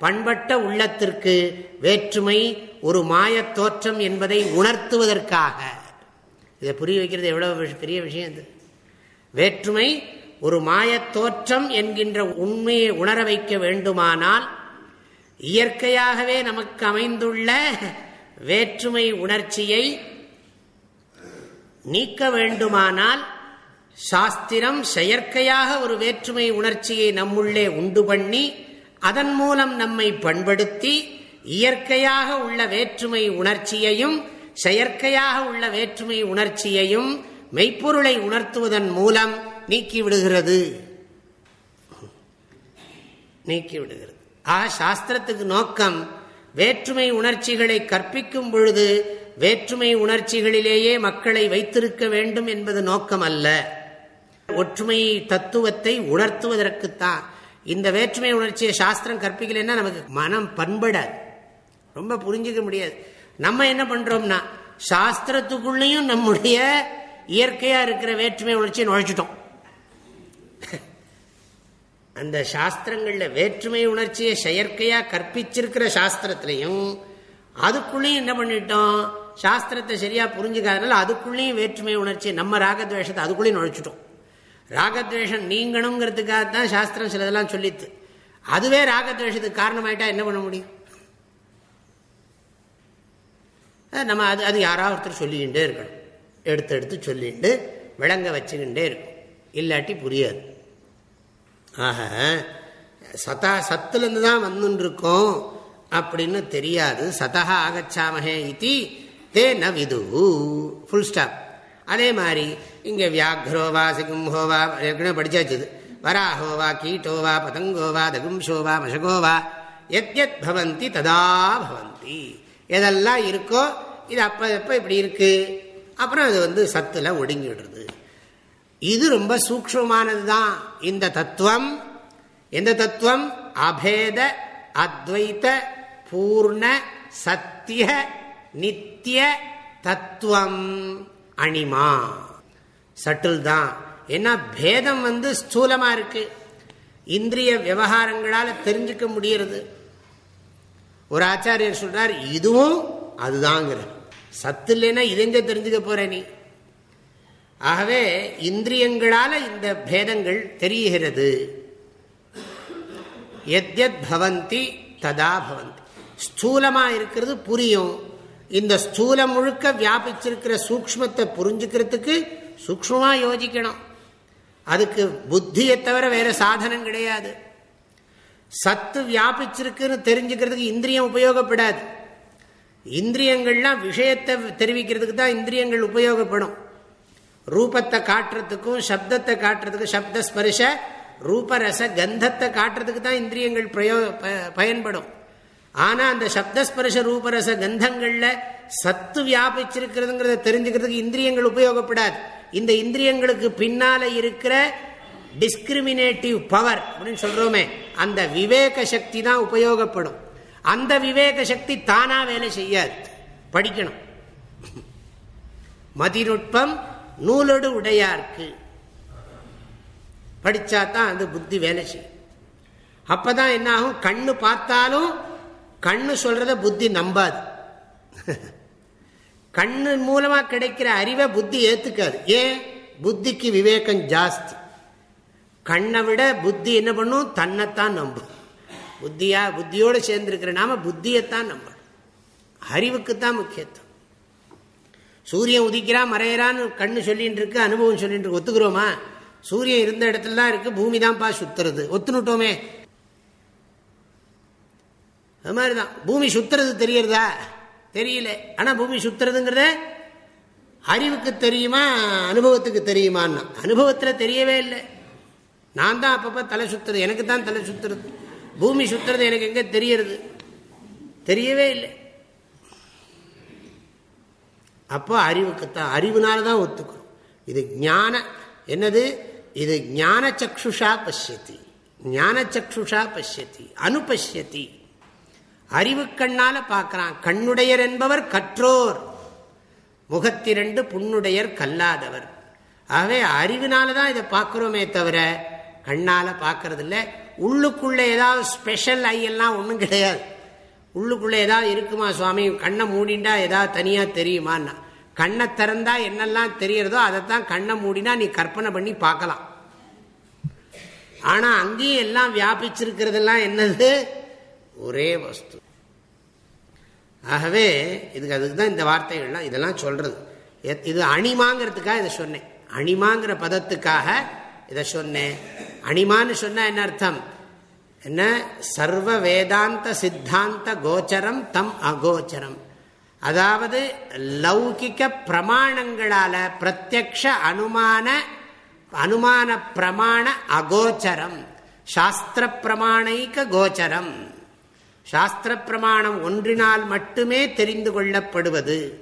பண்பட்ட உள்ளத்திற்கு வேற்றுமை ஒரு மாயத் தோற்றம் என்பதை உணர்த்துவதற்காக. இதை புரிய வைக்கிறது எவ்வளவு பெரிய விஷயம் இது. வேற்றுமை ஒரு மாயத் தோற்றம் என்கின்ற உண்மையை உணர வைக்க வேண்டுமானால் இயற்கையாகவே நமக்கு அமைந்துள்ள வேற்றுமை உணர்ச்சியை நீக்க வேண்டுமானால் சாஸ்திரம் செயற்கையாக ஒரு வேற்றுமை உணர்ச்சியை நம்முள்ளே உண்டு பண்ணி அதன் மூலம் நம்மை பண்படுத்தி இயற்கையாக உள்ள வேற்றுமை உணர்ச்சியையும் செயற்கையாக உள்ள வேற்றுமை உணர்ச்சியையும் மெய்ப்பொருளை உணர்த்துவதன் மூலம் நீக்கிவிடுகிறது. நீக்கிவிடுகிறது. ஆக சாஸ்திரத்துக்கு நோக்கம் வேற்றுமை உணர்ச்சிகளை கற்பிக்கும் பொழுது வேற்றுமை உணர்ச்சிகளிலேயே மக்களை வைத்திருக்க வேண்டும் என்பது நோக்கம் அல்ல ஒற்றுமை தத்துவத்தை உணர்த்துவதற்குத்தான். இந்த வேற்றுமை உணர்ச்சியை சாஸ்திரம் கற்பிக்கலைன்னா நமக்கு மனம் பண்படாது. ரொம்ப புரிஞ்சுக்க முடியாது. நம்ம என்ன பண்றோம்னா சாஸ்திரத்துக்குள்ளேயும் நம்முடைய இயற்கையா இருக்கிற வேற்றுமை உணர்ச்சியை நுழைச்சிட்டோம். அந்த சாஸ்திரங்கள்ல வேற்றுமை உணர்ச்சியை செயற்கையா கற்பிச்சிருக்கிற சாஸ்திரத்திலையும் அதுக்குள்ளேயும் என்ன பண்ணிட்டோம்? சாஸ்திரத்தை சரியா புரிஞ்சுக்காதனால அதுக்குள்ளேயும் வேற்றுமை உணர்ச்சி நம்ம ராகத்வேஷத்தை அதுக்குள்ளேயும் நுழைச்சிட்டோம். ராகத்வேஷம் நீங்கணுங்கிறதுக்காக தான் சாஸ்திரம் சிலதெல்லாம் சொல்லித்து அதுவே ராகத்வேஷத்துக்கு காரணமாயிட்டா என்ன பண்ண முடியும்? நம்ம அது அது யாராவது ஒருத்தர் சொல்லிக்கிட்டே இருக்கணும். எடுத்து எடுத்து சொல்லிட்டு விளங்க வச்சுக்கிட்டே இருக்கும் இல்லாட்டி புரியாது. ஆக சதா சத்துலேருந்து தான் வந்துருக்கோம் அப்படின்னு தெரியாது. சதா ஆகச்சாமஹே இத்தி தே ந விது. ஃபுல் ஸ்டாப் அதே மாதிரி இங்கே வியாக்ரோவா சிகும்ஹோவா ஏற்கனவே படித்தாச்சுது வராஹோவா கீட்டோவா பதங்கோவா தகும்ஷோவா மசகோவா எத் எத் பவந்தி ததா பவந்தி. எதெல்லாம் இருக்கோ இது அப்போ எப்போ இப்படி இருக்குது அப்புறம் அது வந்து சத்தில் ஒடுங்கிடுறது இது ரொம்ப சூக்ஷமானது தான் இந்த தத்துவம் எந்த தத்துவம்? அபேத அத்வைத்த பூர்ண சத்திய நித்திய தத்துவம். அணிமா. சட்டில் தான் ஏன்னா பேதம் வந்து ஸ்தூலமாக இருக்குது இந்திரிய விவகாரங்களால் தெரிஞ்சுக்க முடியறது. ஒரு ஆச்சாரியர் சொல்றார் இதுவும் அதுதாங்கிற. சத்து இல்லைன்னா இதெங்க தெரிஞ்சுக்க போற நீ? ஆகவே இந்திரியங்களால இந்த பேதங்கள் தெரிகிறது. எத்யத் பவந்தி ததா பவந்தி. ஸ்தூலமா இருக்கிறது புரியும். இந்த ஸ்தூலம் முழுக்க வியாபிச்சிருக்கிற சூக்மத்தை புரிஞ்சுக்கிறதுக்கு சூக்மமா யோசிக்கணும். அதுக்கு புத்தியை தவிர வேற சாதனம் கிடையாது. சத்து வியாபிச்சிருக்குன்னு தெரிஞ்சுக்கிறதுக்கு இந்திரியம் உபயோகப்படாது. இந்திரியங்கள்லாம் விஷயத்தை தெரிவிக்கிறதுக்கு தான் இந்திரியங்கள் உபயோகப்படும். ரூபத்தை காட்டுறதுக்கும் சப்தத்தை காட்டுறதுக்கு சப்த ஸ்பரிச ரூபரச கந்தத்தை காட்டுறதுக்கு தான் இந்திரியங்கள் பிரயோ பயன்படும். ஆனால் அந்த சப்தஸ்பர்ஷ ரூபரச கந்தங்களில் சத்து வியாபிச்சிருக்கிறதுங்கிறத தெரிஞ்சுக்கிறதுக்கு இந்திரியங்கள் உபயோகப்படாது. இந்த இந்திரியங்களுக்கு பின்னால இருக்கிற டிஸ்கிரிமினேட்டிவ் பவர் அப்படின்னு சொல்றோமே அந்த விவேக சக்தி தான் உபயோகப்படும். அந்த விவேக சக்தி தானா வேலை செய்யாது. படிக்கணும். மதிநுட்பம் நூலோடு உடையாருக்கு. படிச்சா தான் அந்த புத்தி வேலை செய்யும். அப்பதான் என்ன ஆகும் கண்ணு பார்த்தாலும் கண்ணு சொல்றத புத்தி நம்பாது. கண்ணு மூலமா கிடைக்கிற அறிவை புத்தி ஏத்துக்காது. ஏன்? புத்திக்கு விவேகம் ஜாஸ்தி. கண்ணை விட புத்தி என்ன பண்ணும்? தன்னைத்தான் நம்பும். புத்தியா புத்தியோடு சேர்ந்திருக்கிற நாம புத்தியைத்தான் நம்பணும் அறிவுக்குத்தான் முக்கியத்துவம். சூரியன் உதிக்கிறான் மறையிறான்னு கண்ணு சொல்லிட்டு இருக்கு அனுபவம் சொல்லிட்டு இருக்கு ஒத்துக்கிறோமா? சூரியன் இருந்த இடத்துல தான் இருக்கு பூமி தான்ப்பா சுத்துறது. ஒத்துனுட்டோமே அது மாதிரிதான். பூமி சுத்துறது தெரியறதா? தெரியல. ஆனா பூமி சுத்துறதுங்கிறத அறிவுக்கு தெரியுமா அனுபவத்துக்கு தெரியுமான்னா? அனுபவத்துல தெரியவே இல்லை. நான் தான் அப்பப்போ தலை சுத்துறது எனக்கு தான் தலை சுத்துறது. பூமி சுத்துறது எனக்கு எங்க தெரியறது? தெரியவே இல்லை. அப்போ அறிவுக்குத்தான் அறிவுனால தான் ஒத்துக்கிறோம். இது ஞான என்னது? இது ஞான சக்ஷுஷா பசியத்தி ஞான சக்ஷுஷா பசியத்தி அனுபஷ்யத்தி அறிவு கண்ணால பார்க்கிறான். கண்ணுடையர் என்பவர் கற்றோர். முகத்திரண்டு புண்ணுடையர் கல்லாதவர். ஆகவே அறிவினால தான் இதை பார்க்கிறோமே தவிர கண்ணால பார்க்கறது இல்லை உள்ளுக்குள்ள ஏதாவது ஸ்பெஷல் ஐயெல்லாம் ஒன்றும் கிடையாது. உள்ளுக்குள்ளே ஏதாவது இருக்குமா சுவாமி? கண்ணை மூடிண்டா ஏதாவது தனியாக தெரியுமான்னா? கண்ணை திறந்தா என்னெல்லாம் தெரியறதோ அதைத்தான் கண்ணை மூடினா நீ கற்பனை பண்ணி பார்க்கலாம். ஆனா அங்கேயும் எல்லாம் வியாபிச்சிருக்கிறதெல்லாம் என்னது? ஒரே வஸ்து. ஆகவே இதுக்கு அதுக்கு தான் இந்த வார்த்தைகள்லாம் இதெல்லாம் சொல்றது. இது அணிமாங்கிறதுக்காக இதை சொன்னேன். அணிமாங்கிற பதத்துக்காக இதை சொன்னேன். அணிமான்னு சொன்னா என்ன அர்த்தம்? என்ன? சர்வ வேதாந்த சித்தாந்த கோச்சரம் தம் அகோச்சரம். அதாவது லௌகிக்க பிரமாணங்களால பிரத்யக்ஷ அனுமான அனுமான பிரமாண அகோச்சரம். சாஸ்திர பிரமாணைக்க கோச்சரம். சாஸ்திர பிரமாணம் ஒன்றினால் மட்டுமே தெரிந்து கொள்ளப்படுவது.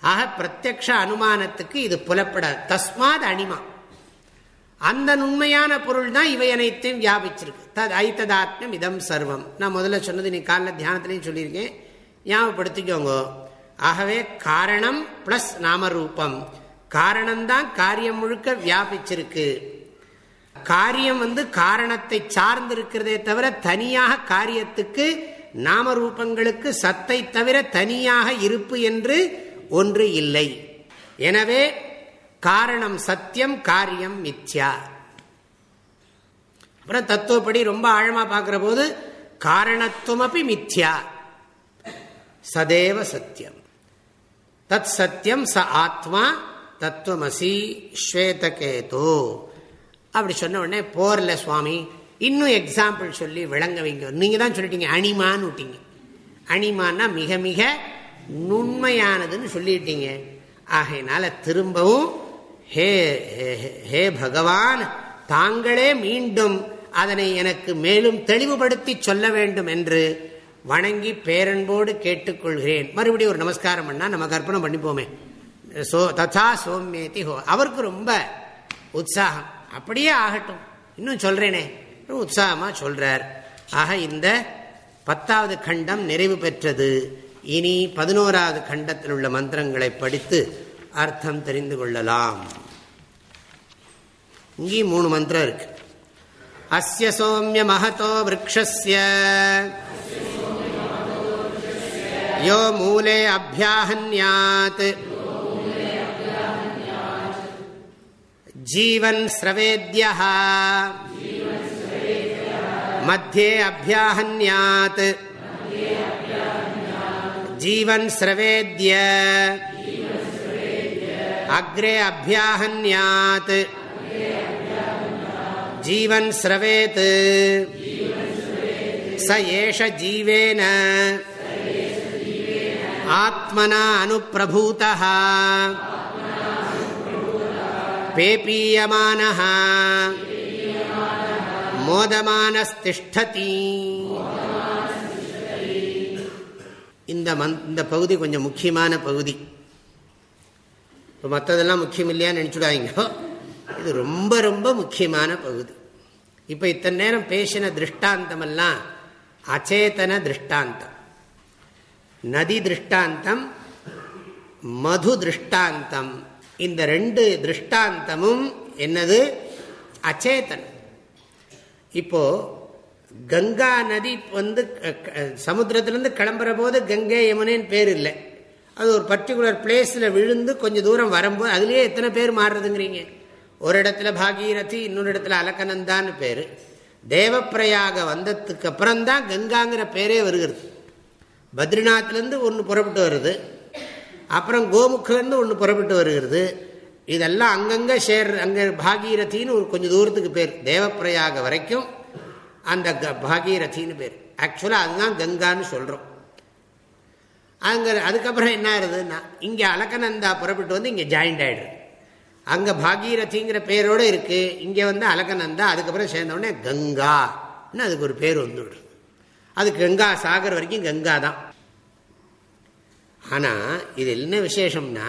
ஆக பிரத்யக்ஷ அனுமானத்துக்கு இது புலப்படாது. தஸ்மாத் அனிமா அந்த உண்மையான பொருள் தான் இவை அனைத்தையும் வியாபிச்சிருக்கு. தத் ஐத்ததாத்மம் இதம் சர்வம். நான் முதல்ல சொன்னது நீ காலைல தியானத்திலையும் சொல்லியிருக்கேன். ஞாபகப்படுத்திக்கோங்க. ஆகவே காரணம் பிளஸ் நாமரூபம். காரணம்தான் காரியம் முழுக்க வியாபிச்சிருக்கு. காரியம் வந்து காரணத்தை சார்ந்திருக்கிறதே தவிர தனியாக காரியத்துக்கு நாமரூபங்களுக்கு சத்தை தவிர தனியாக இருப்பு என்று ஒன்று இல்லை. எனவே காரணம் சத்தியம் காரியம் மித்யா. அப்புறம் தத்துவப்படி ரொம்ப ஆழமா பார்க்கிற போது காரணத்துவமப்பி மித்யா. சதேவ சத்தியம். தத் சத்தியம் ச ஆத்மா தத்துவமசி ஸ்வேதகேதோ. அப்படி சொன்ன உடனே போர்ல சுவாமி இன்னும் எக்ஸாம்பிள் சொல்லி விளங்க வைங்க நீங்க தான் சொல்லிட்டீங்க அணிமான்னு விட்டீங்க. அணிமான்னா மிக மிக நுண்மையானதுன்னு சொல்லிட்டீங்க. ஆகையினால திரும்பவும் ஹே ஹே பகவான் தாங்களே மீண்டும் அதனை எனக்கு மேலும் தெளிவுபடுத்தி சொல்ல வேண்டும் என்று வணங்கி பேரன்போடு கேட்டுக்கொள்கிறேன். மறுபடியும் ஒரு நமஸ்காரம் பண்ணால் நம்ம கற்பனை பண்ணிப்போமே. சோ ததா சோம்யேதி ஹோ. அவருக்கு ரொம்ப உற்சாகம். அப்படியே ஆகட்டும். இன்னும் சொல்றேனே. உற்சாகமாக சொல்றார். ஆக இந்த பத்தாவது கண்டம் நிறைவு பெற்றது. இனி பதினோராவது கண்டத்தில் உள்ள மந்திரங்களை படித்து அர்த்தம் தெரிந்து கொள்ளலாம். இங்கேயும் மூணு மந்திரம் இருக்கு. அஸ்ய சோமிய மகதோ விரக்ஷஸ்ய. யோ மூலே அபியாஹன்யாத். ஜீவன் ஸ்ரவேத்யா மத்தியே அபியாஹன்யாத். ஜீவன் ஸ்ரவேத்ய. அக்ரே அபியாஹன்யாத் ஜீவன் ஸ்ரவேத் ச ஏஷ ஜீவேன ஆத்மனா அனுப்பிரபூத பேபீயமான மோதமானஸ்திஷ்டதி இந்த மந் இந்த பகுதி கொஞ்சம் முக்கியமான பகுதி. இப்போ மற்றதெல்லாம் முக்கியம் இல்லையான்னு நினச்சுடாதீங்க இது ரொம்ப ரொம்ப முக்கியமான பகுதி. இப்போ இத்தனை நேரம் பேசின திருஷ்டாந்தமெல்லாம் அச்சேதன திருஷ்டாந்தம். நதி திருஷ்டாந்தம் மது திருஷ்டாந்தம். இந்த ரெண்டு திருஷ்டாந்தமும் என்னது? அச்சேதனம். இப்போ கங்கா நதி வந்து சமுத்திரத்திலேருந்து கிளம்புற போது கங்கை யமுனேன்னு பேர் இல்லை. அது ஒரு பர்டிகுலர் பிளேஸில் விழுந்து கொஞ்சம் தூரம் வரும்போது அதுலேயே எத்தனை பேர் மாறுறதுங்கிறீங்க. ஒரு இடத்துல பாகீரதி இன்னொரு இடத்துல அலக்கனந்தான்னு பேர். தேவப்பிரயாக வந்ததுக்கு அப்புறம்தான் கங்காங்கிற பேரே வருகிறது. பத்ரிநாத்லேருந்து ஒன்று புறப்பட்டு வருது. அப்புறம் கோமுக்கிலேருந்து ஒன்று புறப்பட்டு வருகிறது. இதெல்லாம் அங்கங்கே சேர் அங்கே பாகீரதின்னு ஒரு கொஞ்சம் தூரத்துக்கு பேர். தேவப்பிரயாக வரைக்கும் அந்த பாகீரதின்னு பேர். ஆக்சுவலாக அதுதான் கங்கான்னு சொல்கிறோம் அங்கே அதுக்கப்புறம் என்ன ஆகுதுன்னா இங்கே அலக்கநந்தா புறப்பட்டு வந்து இங்கே ஜாயிண்ட் ஆகிடுது அங்கே பாகீரதிங்கிற பேரோடு இருக்குது இங்கே வந்து அலக்கநந்தா அதுக்கப்புறம் சேர்ந்தவுடனே கங்கான்னு அதுக்கு ஒரு பேர் வந்துவிடுது அது கங்கா சாகர் வரைக்கும் கங்கா தான். ஆனால் இது என்ன விசேஷம்னா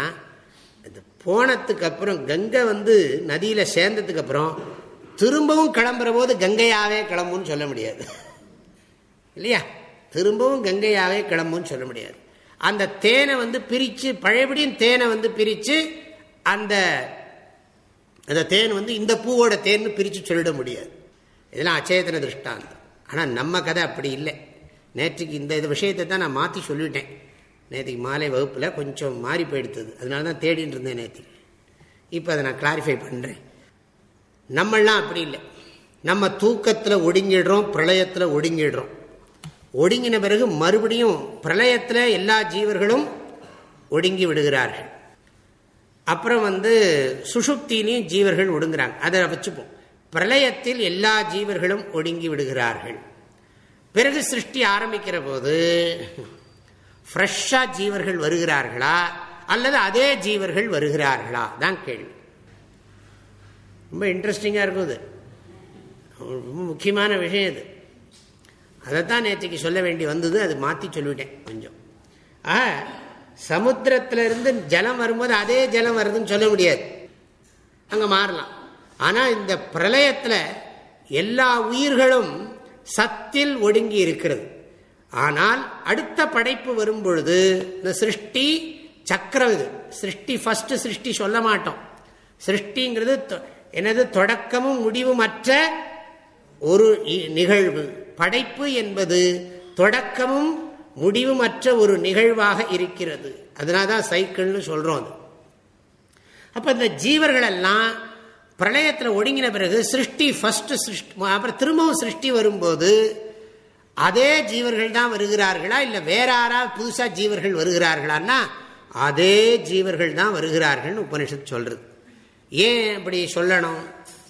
போனதுக்கு அப்புறம் கங்கை வந்து நதியில் சேர்ந்ததுக்கு அப்புறம் திரும்பவும் கிளம்புற போது கங்கையாவே கிளம்புன்னு சொல்ல முடியாது. இல்லையா? திரும்பவும் கங்கையாவே கிளம்புன்னு சொல்ல முடியாது. அந்த தேனை வந்து பிரித்து பழையபடியும் தேனை வந்து பிரித்து அந்த அந்த தேன் வந்து இந்த பூவோட தேன் பிரித்து சொல்லிட முடியாது. இதெல்லாம் அச்சேதன திருஷ்டாந்தம். ஆனால் நம்ம கதை அப்படி இல்லை. நேற்றுக்கு இந்த இது விஷயத்தை தான் நான் மாற்றி சொல்லிட்டேன். நேற்றுக்கு மாலை வகுப்பில் கொஞ்சம் மாறி போயிடுத்தது. அதனால தான் தேடின்னு இருந்தேன் நேற்று இப்போ அதை நான் கிளாரிஃபை பண்ணுறேன் நம்மளாம் அப்படி இல்லை. நம்ம தூக்கத்தில் ஒடுங்கிடுறோம் பிரளயத்தில் ஒடுங்கிடுறோம். ஒடுங்கின பிறகு மறுபடியும் பிரளயத்தில் எல்லா ஜீவர்களும் ஒடுங்கி விடுகிறார்கள். அப்புறம் வந்து சுஷுப்திலையும் ஜீவர்கள் ஒடுங்குறாங்க. அதை வச்சுப்போம். பிரளயத்தில் எல்லா ஜீவர்களும் ஒடுங்கி விடுகிறார்கள். பிறகு சிருஷ்டி ஆரம்பிக்கிற போது ஃப்ரெஷ்ஷாக ஜீவர்கள் வருகிறார்களா? அல்லது அதே ஜீவர்கள் வருகிறார்களா? தான் கேள்வி. ரொம்ப இன்ட்ரெஸ்டிங்காக இருக்கும் இது ரொம்ப முக்கியமான விஷயம் இது. அதைத்தான் நேற்றுக்கு சொல்ல வேண்டி வந்தது அது மாற்றி சொல்லிவிட்டேன் கொஞ்சம். ஆ சமுத்திரத்திலிருந்து ஜலம் வரும்போது அதே ஜலம் வருதுன்னு சொல்ல முடியாது. அங்கே மாறலாம். ஆனால் இந்த பிரளயத்தில் எல்லா உயிர்களும் சத்தில் ஒடுங்கி இருக்கிறது. ஆனால் அடுத்த படைப்பு வரும் பொழுது இந்த சிருஷ்டி சக்கரம் இது. சிருஷ்டி ஃபஸ்ட்டு சிருஷ்டி சொல்ல மாட்டோம். சிருஷ்டிங்கிறது எனது தொடக்கமும் முடிவும் அற்ற ஒரு நிகழ்வு. படைப்பு என்பது தொடக்கமும் முடிவுமற்ற ஒரு நிகழ்வாக இருக்கிறது. அதனால தான் சைக்கிள்னு சொல்றோம் அது. அப்ப இந்த ஜீவர்கள் எல்லாம் பிரளயத்தில் ஒடுங்கின பிறகு சிருஷ்டி ஃபர்ஸ்ட் சிருஷ்டி அப்புறம் திரும்பவும் சிருஷ்டி வரும்போது அதே ஜீவர்கள் தான் வருகிறார்களா? இல்லை வேற யாரா புதுசா ஜீவர்கள் வருகிறார்களான்னா அதே ஜீவர்கள் தான் வருகிறார்கள் உபனிஷத்து சொல்றது. ஏன் அப்படி சொல்லணும்?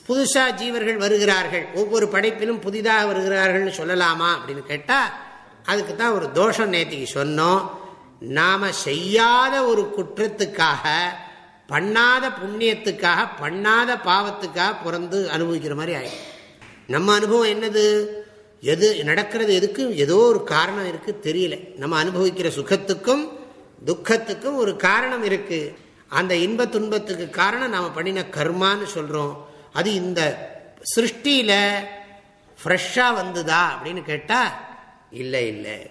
புதுசா ஜீவர்கள் வருகிறார்கள். ஒவ்வொரு படைப்பிலும் புதிதாக வருகிறார்கள் சொல்லலாமா அப்படின்னு கேட்டா அதுக்கு தான் ஒரு தோஷம் நேத்திக்கு சொன்னோம். நாம செய்யாத ஒரு குற்றத்துக்காக பண்ணாத புண்ணியத்துக்காக பண்ணாத பாவத்துக்காக பிறந்து அனுபவிக்கிற மாதிரி ஆயிடும். நம்ம அனுபவம் என்னது? எது நடக்கிறது எதுக்கு? ஏதோ ஒரு காரணம் இருக்கு தெரியல. நம்ம அனுபவிக்கிற சுகத்துக்கும் துக்கத்துக்கும் ஒரு காரணம் இருக்கு. அந்த இன்ப துன்பத்துக்கு காரணம் நாம பண்ணின கர்மான்னு சொல்றோம். அது இந்த சிருஷ்டியில ஃப்ரெஷ்ஷாக வந்ததா அப்படின்னு கேட்டால் இல்லை இல்லை.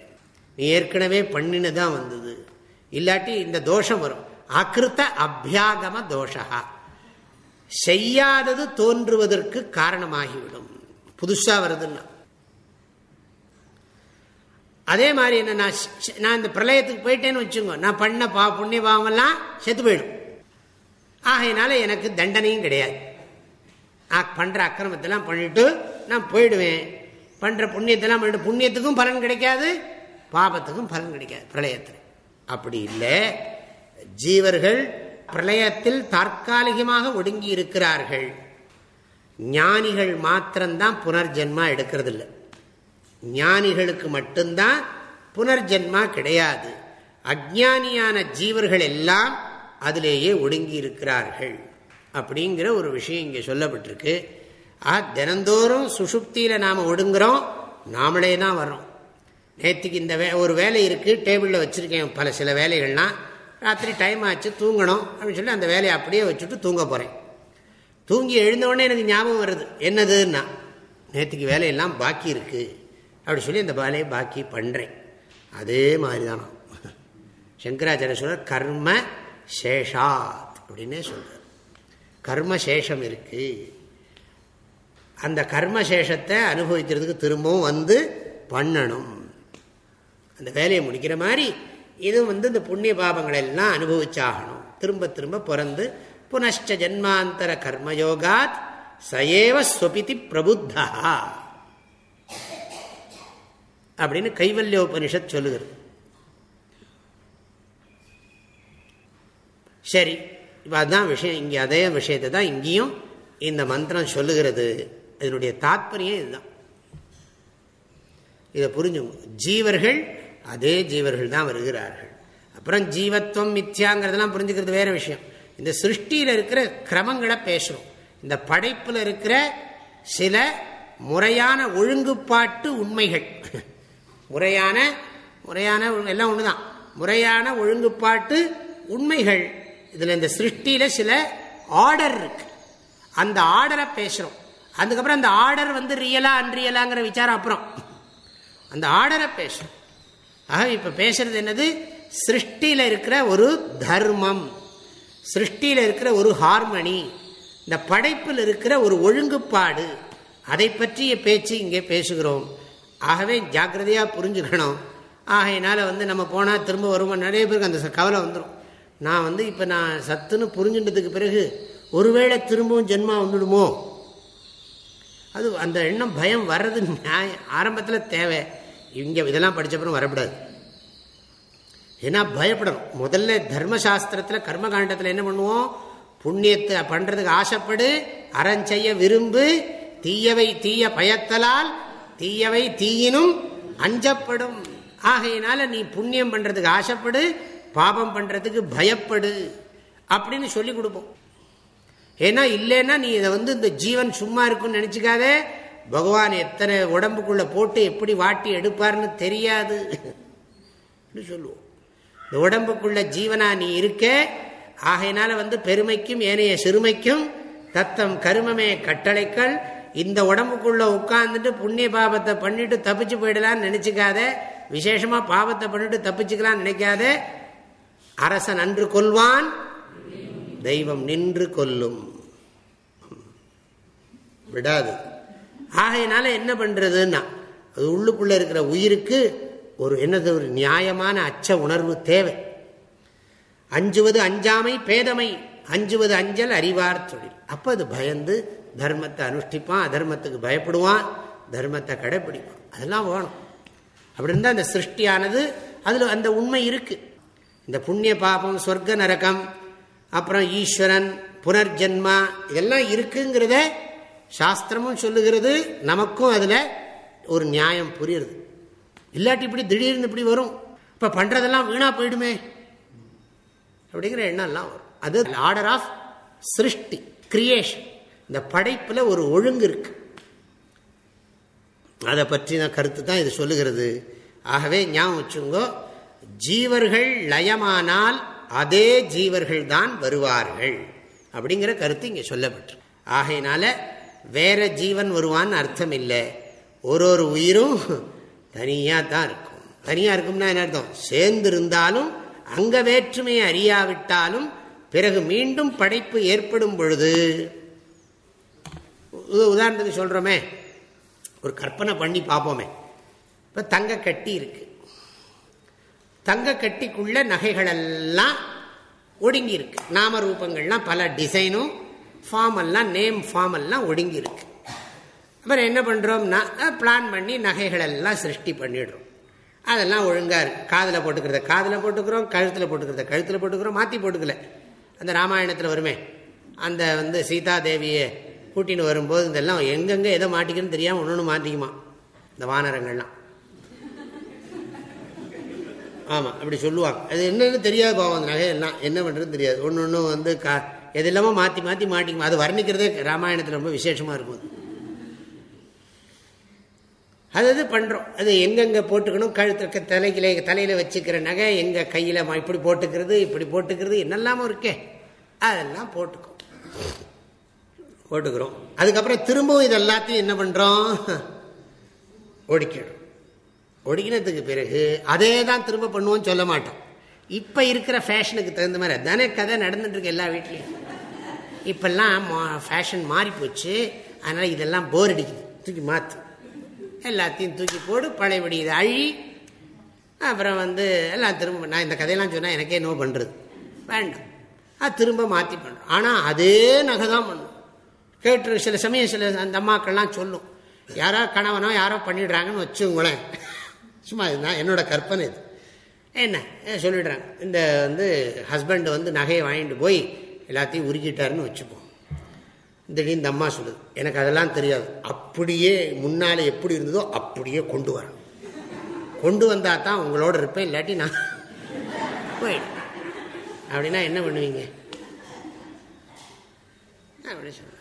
நீ ஏற்கனவே பண்ணினதான் வந்தது. இல்லாட்டி இந்த தோஷம் வரும். அகிருத்த அபியாகம தோஷா செய்யாதது தோன்றுவதற்கு காரணமாகிவிடும். புதுசாக வருதுன்னா. அதே மாதிரி என்ன நான் நான் இந்த பிரளயத்துக்கு போயிட்டேன்னு வச்சுங்க நான் பண்ண பா புண்ணிய பாவமெல்லாம் செத்து போயிடும். ஆகையினால எனக்கு தண்டனையும் கிடையாது. நான் பண்ற அக்கிரமத்தெல்லாம் பண்ணிட்டு நான் போயிடுவேன். பண்ற புண்ணியத்தெல்லாம் பண்ணிட்டு புண்ணியத்துக்கும் பலன் கிடைக்காது பாபத்துக்கும் பலன் கிடைக்காது பிரளயத்தில். அப்படி இல்லை. ஜீவர்கள் பிரளயத்தில் தற்காலிகமாக ஒடுங்கி இருக்கிறார்கள். ஞானிகள் மாத்திரம்தான் புனர்ஜென்மா எடுக்கிறது இல்லை ஞானிகளுக்கு மட்டும்தான் புனர்ஜென்மா கிடையாது. அஜானியான ஜீவர்கள் எல்லாம் அதிலேயே ஒடுங்கி இருக்கிறார்கள். அப்படிங்கிற ஒரு விஷயம் இங்கே சொல்லப்பட்டிருக்கு. ஆ தினந்தோறும் சுசுப்தியில் நாம் ஒடுங்குறோம் நாமளே தான் வர்றோம். நேற்றுக்கு இந்த வே ஒரு வேலை இருக்குது டேபிளில் வச்சுருக்கேன் பல சில வேலைகள்லாம் ராத்திரி டைம் ஆச்சு தூங்கணும் அப்படின்னு சொல்லி அந்த வேலையை அப்படியே வச்சுட்டு தூங்க போகிறேன் தூங்கி எழுந்தவுடனே எனக்கு ஞாபகம் வருது என்னதுன்னா நேற்றுக்கு வேலையெல்லாம் பாக்கி இருக்குது அப்படி சொல்லி அந்த வேலையை பாக்கி பண்ணுறேன் அதே மாதிரி தானோ (laughs) சங்கராச்சாரிய சொல்ற கர்ம சேஷாத் அப்படின்னே சொல்கிறார் கர்மசேஷம் இருக்கு. இருக்குது அந்த கர்மசேஷத்தை அனுபவிக்கிறதுக்கு திரும்பவும் வந்து பண்ணணும். அந்த வேலையை முடிக்கிற மாதிரி இதுவும் வந்து இந்த புண்ணிய பாபங்களை எல்லாம் அனுபவிச்சாகணும். திரும்ப திரும்ப பிறந்து புனஷ்ட ஜென்மாந்தர கர்மயோகாத் சயேவ ஸ்வபிதி பிரபுத்தா. அப்படின்னு கைவல்யோபனிஷத் சொல்லுகிறது. சரி இப்போ அதுதான் விஷயம். இங்கே அதே விஷயத்தை தான் இங்கேயும் இந்த மந்திரம் சொல்லுகிறது. இதனுடைய தாத்பரியம் இதுதான். இதை புரிஞ்சுங்க. ஜீவர்கள் அதே ஜீவர்கள் தான் வருகிறார்கள். அப்புறம் ஜீவத்துவம் மித்யாங்கிறதெல்லாம் புரிஞ்சுக்கிறது வேறு விஷயம். இந்த சிருஷ்டியில் இருக்கிற கிரமங்களை பேசுகிறோம் இந்த படைப்பில் இருக்கிற சில முறையான ஒழுங்குப்பாட்டு உண்மைகள். முறையான முறையான எல்லாம் ஒன்று தான் முறையான ஒழுங்குப்பாட்டு உண்மைகள். இதில் இந்த சிருஷ்டியில் சில ஆர்டர் இருக்கு. அந்த ஆர்டரை பேசுகிறோம் அதுக்கப்புறம் அந்த ஆர்டர் வந்து ரியலா அன்ரியலாங்கிற விசாரம் அப்புறம். அந்த ஆர்டரை பேசுகிறோம் ஆக இப்போ பேசுறது என்னது? சிருஷ்டியில் இருக்கிற ஒரு தர்மம். சிருஷ்டியில் இருக்கிற ஒரு ஹார்மனி இந்த படைப்பில் இருக்கிற ஒரு ஒழுங்குப்பாடு அதை பற்றிய பேச்சு இங்கே பேசுகிறோம். ஆகவே ஜாக்கிரதையாக புரிஞ்சுக்கணும். ஆகையினால வந்து நம்ம போனால் திரும்ப வருவோம். நிறைய பேருக்கு அந்த கவலை வந்துடும் நான் வந்து இப்போ நான் சத்துன்னு புரிஞ்சுட்டதுக்கு பிறகு ஒருவேளை திரும்பவும் ஜென்மா வந்துடுமோ? அது அந்த எண்ணம் பயம் வர்றது நியாயம் ஆரம்பத்தில் தேவை. இங்கே இதெல்லாம் படித்தப்புறம் வரக்கூடாது. ஏன்னா பயப்படணும். முதல்ல தர்மசாஸ்திரத்தில் கர்மகாண்டத்தில் என்ன பண்ணுவோம்? புண்ணியத்தை பண்ணுறதுக்கு ஆசைப்படு அறஞ்செய்ய விரும்பு தீயவை தீய பயத்தலால் தீயவை தீயினும் அஞ்சப்படும். ஆகையினால நீ புண்ணியம் பண்ணுறதுக்கு ஆசைப்படு பாபம் பண்ணுறதுக்கு பயப்படு அப்படின்னு சொல்லி கொடுப்போம். ஏன்னா இல்லைன்னா நீ இதை வந்து இந்த ஜீவன் சும்மா இருக்குன்னு நினச்சிக்காதே. பகவான் எத்தனை உடம்புக்குள்ள போட்டு எப்படி வாட்டி எடுப்பார்னு தெரியாது. சொல்லுவோம். இந்த உடம்புக்குள்ள ஜீவனா நீ இருக்க. ஆகையினால வந்து பெருமைக்கும் ஏனைய சிறுமைக்கும் தத்தம் கருமமே கட்டளைக்கள் இந்த உடம்புக்குள்ள உட்கார்ந்துட்டு புண்ணிய பாபத்தை பண்ணிட்டு தப்பிச்சு போயிடலான்னு நினைச்சுக்காத. விசேஷமா பாவத்தை பண்ணிட்டு தப்பிச்சுக்கலாம்னு நினைக்காத. அரசன் அன்று கொள்வான் தெய்வம் நின்று கொல்லும். விடாது. ஆகையினால என்ன பண்றதுன்னா அது உள்ளுக்குள்ள இருக்கிற உயிருக்கு ஒரு என்னது ஒரு நியாயமான அச்ச உணர்வு தேவை. அஞ்சுவது அஞ்சாமை பேதமை. அஞ்சுவது அஞ்சல் அறிவார் தொழில். அப்போ அது பயந்து தர்மத்தை அனுஷ்டிப்பான் அதர்மத்துக்கு பயப்படுவான் தர்மத்தை கடைப்பிடிப்பான். அதெல்லாம் வேணும். அப்படி இருந்தால் அந்த சிருஷ்டியானது அதில் அந்த உண்மை இருக்கு. இந்த புண்ணிய பாபம் சொர்க்க நரகம் அப்புறம் ஈஸ்வரன் புனர்ஜென்மா இதெல்லாம் இருக்குங்கிறத சாஸ்திரமும் சொல்லுகிறது நமக்கும் அதில் ஒரு நியாயம் புரியுறது. இல்லாட்டி இப்படி திடீர்னு இப்படி வரும். இப்போ பண்ணுறதெல்லாம் வீணாக போயிடுமே. அப்படிங்கிற எண்ணம்லாம் வரும். அது ஆர்டர் ஆஃப் சிருஷ்டி கிரியேஷன் இந்த படைப்பில் ஒரு ஒழுங்கு இருக்கு. அதை பற்றின கருத்து தான் இது சொல்லுகிறது. ஆகவே ஞாபகம் வச்சுங்கோ ஜீவர்கள் லயமானால் அதே ஜீவர்கள் தான் வருவார்கள். அப்படிங்கிற கருத்து இங்கே சொல்லப்பட்டு ஆகையினால வேற ஜீவன் வருவான்னு அர்த்தம் இல்லை ஒரு ஒரு உயிரும் தனியாக தான் இருக்கும். தனியாக இருக்கும்னா என்ன அர்த்தம்? சேர்ந்து இருந்தாலும் அங்க வேற்றுமையை அறியாவிட்டாலும் பிறகு மீண்டும் படைப்பு ஏற்படும் பொழுது உதாரணத்துக்கு சொல்கிறோமே ஒரு கற்பனை பண்ணி பார்ப்போமே. இப்போ தங்க கட்டி இருக்கு. தங்க கட்டிக்குள்ள நகைகளெல்லாம் ஒடுங்கி இருக்கு நாம ரூபங்கள்லாம் பல டிசைனும் ஃபார்ம் எல்லாம் நேம் ஃபார்ம் எல்லாம் ஒடுங்கி இருக்கு அப்புறம் என்ன பண்ணுறோம்னா பிளான் பண்ணி நகைகளெல்லாம் சிருஷ்டி பண்ணிடுறோம். அதெல்லாம் ஒழுங்காக இருக்குது காதில் போட்டுக்கிறத காதில் போட்டுக்கிறோம் கழுத்தில் போட்டுக்கிறத கழுத்தில் போட்டுக்கிறோம் மாற்றி போட்டுக்கல. அந்த ராமாயணத்தில் வருமே அந்த வந்து சீதா தேவியை கூட்டின்னு வரும்போது இதெல்லாம் எங்கெங்கே எதை மாட்டிக்கணும்னு தெரியாமல் ஒன்று ஒன்று மாட்டிக்குமா இந்த வானரங்கள்லாம். ஆமாம் அப்படி சொல்லுவாங்க. அது என்னென்னு தெரியாது பாவம் அந்த நகை எல்லாம் என்ன பண்ணுறதுன்னு தெரியாது. ஒன்று ஒன்று வந்து கா எது இல்லாமல் மாற்றி மாற்றி மாட்டிக்குமா அது வர்ணிக்கிறதே ராமாயணத்தில் ரொம்ப விசேஷமாக இருக்கும் அது. அது பண்ணுறோம் அது எங்கெங்கே போட்டுக்கணும்? கழுத்துக்க தலைக்கில தலையில் வச்சுக்கிற நகை எங்கள் கையில் இப்படி போட்டுக்கிறது இப்படி போட்டுக்கிறது என்னெல்லாமும் இருக்கே. அதெல்லாம் போட்டுக்கும். போட்டுக்கிறோம். அதுக்கப்புறம் திரும்பவும் இது எல்லாத்தையும் என்ன பண்ணுறோம் (laughs) ஒடிக்கிடும் ஒடிக்கினதுக்கு பிறகு அதே தான் திரும்ப பண்ணுவோம் சொல்ல மாட்டோம். இப்போ இருக்கிற ஃபேஷனுக்கு தகுந்த மாதிரி தானே கதை நடந்துட்டு இருக்கு எல்லா வீட்லேயும். இப்பெல்லாம் ஃபேஷன் மாறி போச்சு அதனால் இதெல்லாம் போர் அடிக்குது. தூக்கி மாற்று எல்லாத்தையும் தூக்கி போடு பழையபடி இதை அழி. அப்புறம் வந்து எல்லாம் திரும்ப நான் இந்த கதையெல்லாம் சொன்னால் எனக்கே நோ பண்ணுறது வேண்டாம். அது திரும்ப மாற்றி பண்ணுறோம் ஆனால் அதே நகை தான் பண்ணும். கேட்டு சில சமயம் சில அந்த அம்மாக்கள்லாம் சொல்லும். யாரோ கணவனோ யாரோ பண்ணிடுறாங்கன்னு வச்சுங்களேன் சும்மா இதுதான் என்னோட கற்பனை இது. என்ன? சொல்லிடுறேன். இந்த வந்து ஹஸ்பண்ட் வந்து நகையை வாங்கிட்டு போய் எல்லாத்தையும் உருக்கிட்டாருன்னு வச்சுப்போம். திடீர்னு இந்த அம்மா சொல்லுது எனக்கு அதெல்லாம் தெரியாது. அப்படியே முன்னால் எப்படி இருந்ததோ அப்படியே கொண்டு வரணும். கொண்டு வந்தா தான் உங்களோட இருப்பேன் இல்லாட்டி நான் போயிடும் அப்படின்னா என்ன பண்ணுவீங்க? அப்படி சொல்லுவேன்.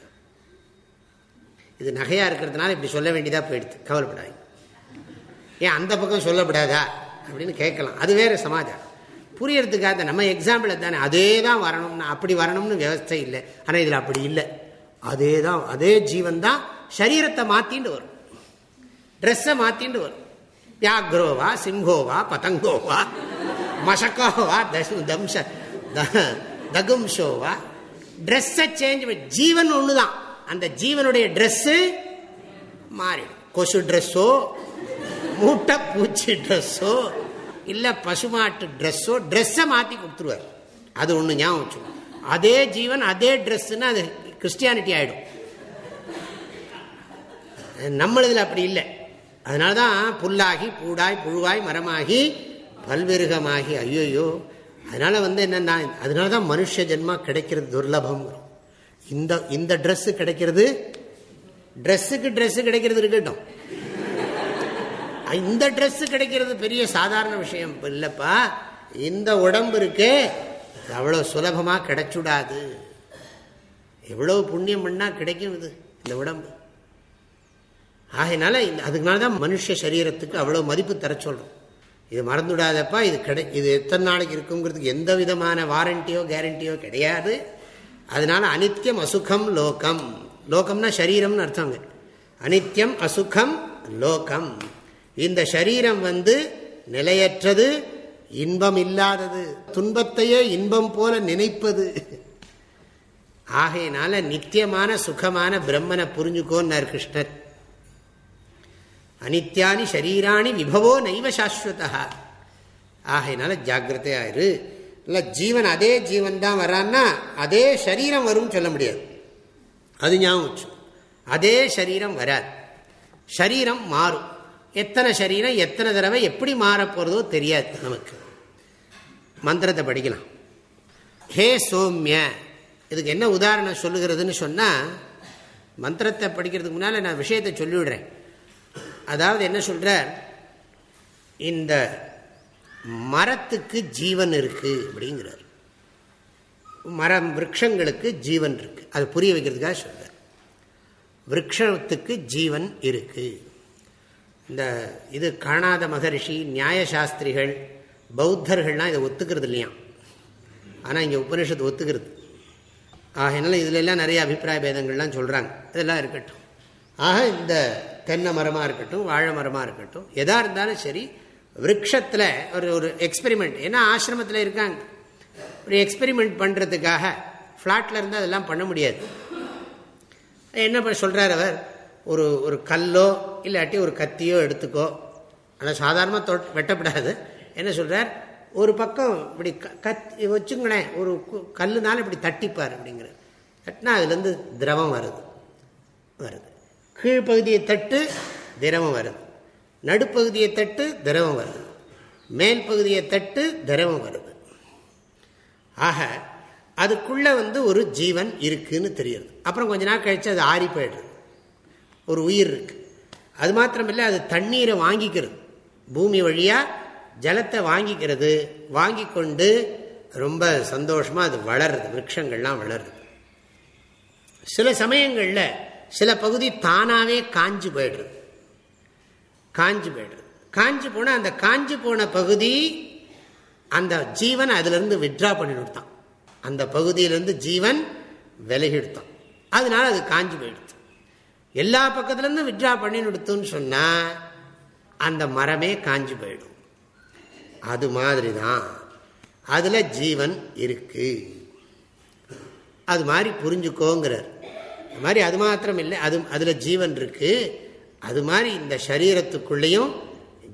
இது நகையாக இருக்கிறதுனால இப்படி சொல்ல வேண்டியதாக போயிடுது. கவலைப்படாது ஏன் அந்த பக்கம் சொல்லப்படாதா? அப்படின்னு கேட்கலாம். அது வேற சமாஜம் புரியறதுக்காக நம்ம எக்ஸாம்பிள் தானே அதே தான் வரணும்னு அப்படி வரணும்னு வியவஸ்தை இல்லை. ஆனால் இதில் அப்படி இல்லை. அதே தான் அதே ஜீவன் தான் சரீரத்தை மாற்றிண்டு வரும். ட்ரெஸ்ஸை மாற்றிண்டு வரும். வியாக்ரோவா சிம்ஹோவா பதங்கோவா மசக்கோவா தசு தம்ச தகும்ஷோவா ட்ரெஸ்ஸை சேஞ்ச் ஜீவன் ஒன்று தான் அந்த ஜீவனுடைய ட்ரெஸ்ஸு மாறிடும். கொசு ட்ரெஸ்ஸோ மூட்டை பூச்சி ட்ரெஸ்ஸோ இல்லை பசுமாட்டு ட்ரெஸ்ஸோ ட்ரெஸ்ஸை மாற்றி கொடுத்துருவார். அது ஒன்று ஞாபகம் அதே ஜீவன் அதே ட்ரெஸ்ஸுன்னு அது கிறிஸ்டியானிட்டி ஆகிடும் நம்மளதில் அப்படி இல்லை. அதனால தான் புல்லாகி பூடாய் புழுவாய் மரமாகி பல்விருகமாகி ஐயோயோ. அதனால வந்து என்னென்னா அதனால தான் மனுஷ ஜென்மா கிடைக்கிறது துர்லபம். இந்த இந்த ட்ரெஸ்ஸு கிடைக்கிறது ட்ரெஸ்ஸுக்கு ட்ரெஸ்ஸு கிடைக்கிறது இருக்கட்டும். இந்த ட்ரெஸ்ஸு கிடைக்கிறது பெரிய சாதாரண விஷயம் இல்லைப்பா. இந்த உடம்பு இருக்கே அவ்வளோ சுலபமாக கிடைச்சுடாது. எவ்வளவு புண்ணியம் பண்ணால் கிடைக்கும் இது இந்த உடம்பு. ஆகையினால அதுக்குனால தான் மனுஷ சரீரத்துக்கு அவ்வளோ மதிப்பு தர சொல்கிறோம் இது மறந்துவிடாதப்பா இது கிடை இது எத்தனை நாளைக்கு இருக்குங்கிறதுக்கு எந்த விதமான வாரண்டியோ கேரண்டியோ கிடையாது. அதனால அனித்யம் அசுகம் லோகம். லோகம்னா சரீரம்னு அர்த்தங்க அனித்யம் அசுகம் லோகம். இந்த சரீரம் வந்து நிலையற்றது இன்பம் இல்லாதது துன்பத்தையே இன்பம் போல நினைப்பது. ஆகையினால நித்தியமான சுகமான பிரம்மனை புரிஞ்சுக்கோன்னார் கிருஷ்ணர். அனித்யானி ஷரீராணி விபவோ நைவ சாஸ்வதா. ஆகையினால ஜாகிரதையாயிரு இல்லை ஜீவன் அதே ஜீவன் தான் வரான்னா அதே சரீரம் வரும்னு சொல்ல முடியாது. அது ஞாபகம் அதே சரீரம் வராது. சரீரம் மாறும். எத்தனை சரீரம் எத்தனை தடவை எப்படி மாறப்போகிறதோ தெரியாது நமக்கு. மந்திரத்தை படிக்கலாம். ஹே சோம்ய இதுக்கு என்ன உதாரணம் சொல்லுகிறதுன்னு சொன்னால் மந்திரத்தை படிக்கிறதுக்கு முன்னால் நான் விஷயத்தை சொல்லிவிடுறேன். அதாவது என்ன சொல்கிறார் இந்த மரத்துக்கு ஜீவன் இருக்கு அப்படிங்கிறார். மரம் விரக்ஷங்களுக்கு ஜீவன் இருக்கு. அது புரிய வைக்கிறதுக்காக சொல்கிறார் விரக்ஷத்துக்கு ஜீவன் இருக்கு. இந்த இது காணாத மகரிஷி நியாயசாஸ்திரிகள் பௌத்தர்கள்லாம் இதை ஒத்துக்கிறது இல்லையா ஆனால் இங்கே உபனிஷத்து ஒத்துக்கிறது. ஆகையினால இதுலெல்லாம் நிறைய அபிப்பிராய பேதங்கள்லாம் சொல்கிறாங்க இதெல்லாம் இருக்கட்டும். ஆக இந்த தென்னை மரமாக இருக்கட்டும் வாழை மரமாக இருக்கட்டும் எதாக இருந்தாலும் சரி விரக்ஷத்தில் ஒரு ஒரு எக்ஸ்பெரிமெண்ட் ஏன்னா ஆசிரமத்தில் இருக்காங்க. ஒரு எக்ஸ்பெரிமெண்ட் பண்ணுறதுக்காக ஃப்ளாட்டில் இருந்தால் அதெல்லாம் பண்ண முடியாது. என்ன சொல்கிறார் அவர்? ஒரு ஒரு கல்லோ இல்லாட்டி ஒரு கத்தியோ எடுத்துக்கோ. ஆனால் சாதாரணமாக தொ வெட்டப்படாது. என்ன சொல்கிறார் ஒரு பக்கம் இப்படி கத் வச்சுங்களேன் ஒரு கல்லுனால இப்படி தட்டிப்பார் அப்படிங்கிற தட்டினா அதுலேருந்து திரவம் வருது. வருது. கீழ்ப்பகுதியை தட்டு திரவம் வருது. நடுப்பகுதியை தட்டு திரவம் வருது. மேல் பகுதியை தட்டு திரவம் வருது. ஆக அதுக்குள்ளே வந்து ஒரு ஜீவன் இருக்குன்னு தெரியுது. அப்புறம் கொஞ்ச நாள் கழிச்சு அது ஆறி போயிடுது. ஒரு உயிர் இருக்கு. அது மாத்திரமில்லை அது தண்ணீரை வாங்கிக்கிறது. பூமி வழியாக ஜலத்தை வாங்கிக்கிறது. வாங்கி கொண்டு ரொம்ப சந்தோஷமாக அது வளருது விரக்ஷங்கள்லாம் வளருது. சில சமயங்களில் சில பகுதி தானாகவே காஞ்சு போயிடுறது. காஞ்சு போயிடுறது. காஞ்சு போனால் அந்த காஞ்சு போன பகுதி அந்த ஜீவன் அதுலேருந்து விட்ரா பண்ணி கொடுத்தான் அந்த பகுதியிலேருந்து ஜீவன் விலகி எடுத்தான் அதனால அது காஞ்சு போயிடுது. எல்லா பக்கத்துலேருந்து விட்ரா பண்ணி கொடுத்துன்னு சொன்னால் அந்த மரமே காஞ்சு போயிடும். அது மாதிரி தான் அதில் ஜீவன் இருக்கு. அது மாதிரி புரிஞ்சுக்கோங்கிறார். அது மாதிரி அது மாத்திரம் இல்லை அது அதில் ஜீவன் இருக்கு. அது மாதிரி இந்த சரீரத்துக்குள்ளேயும்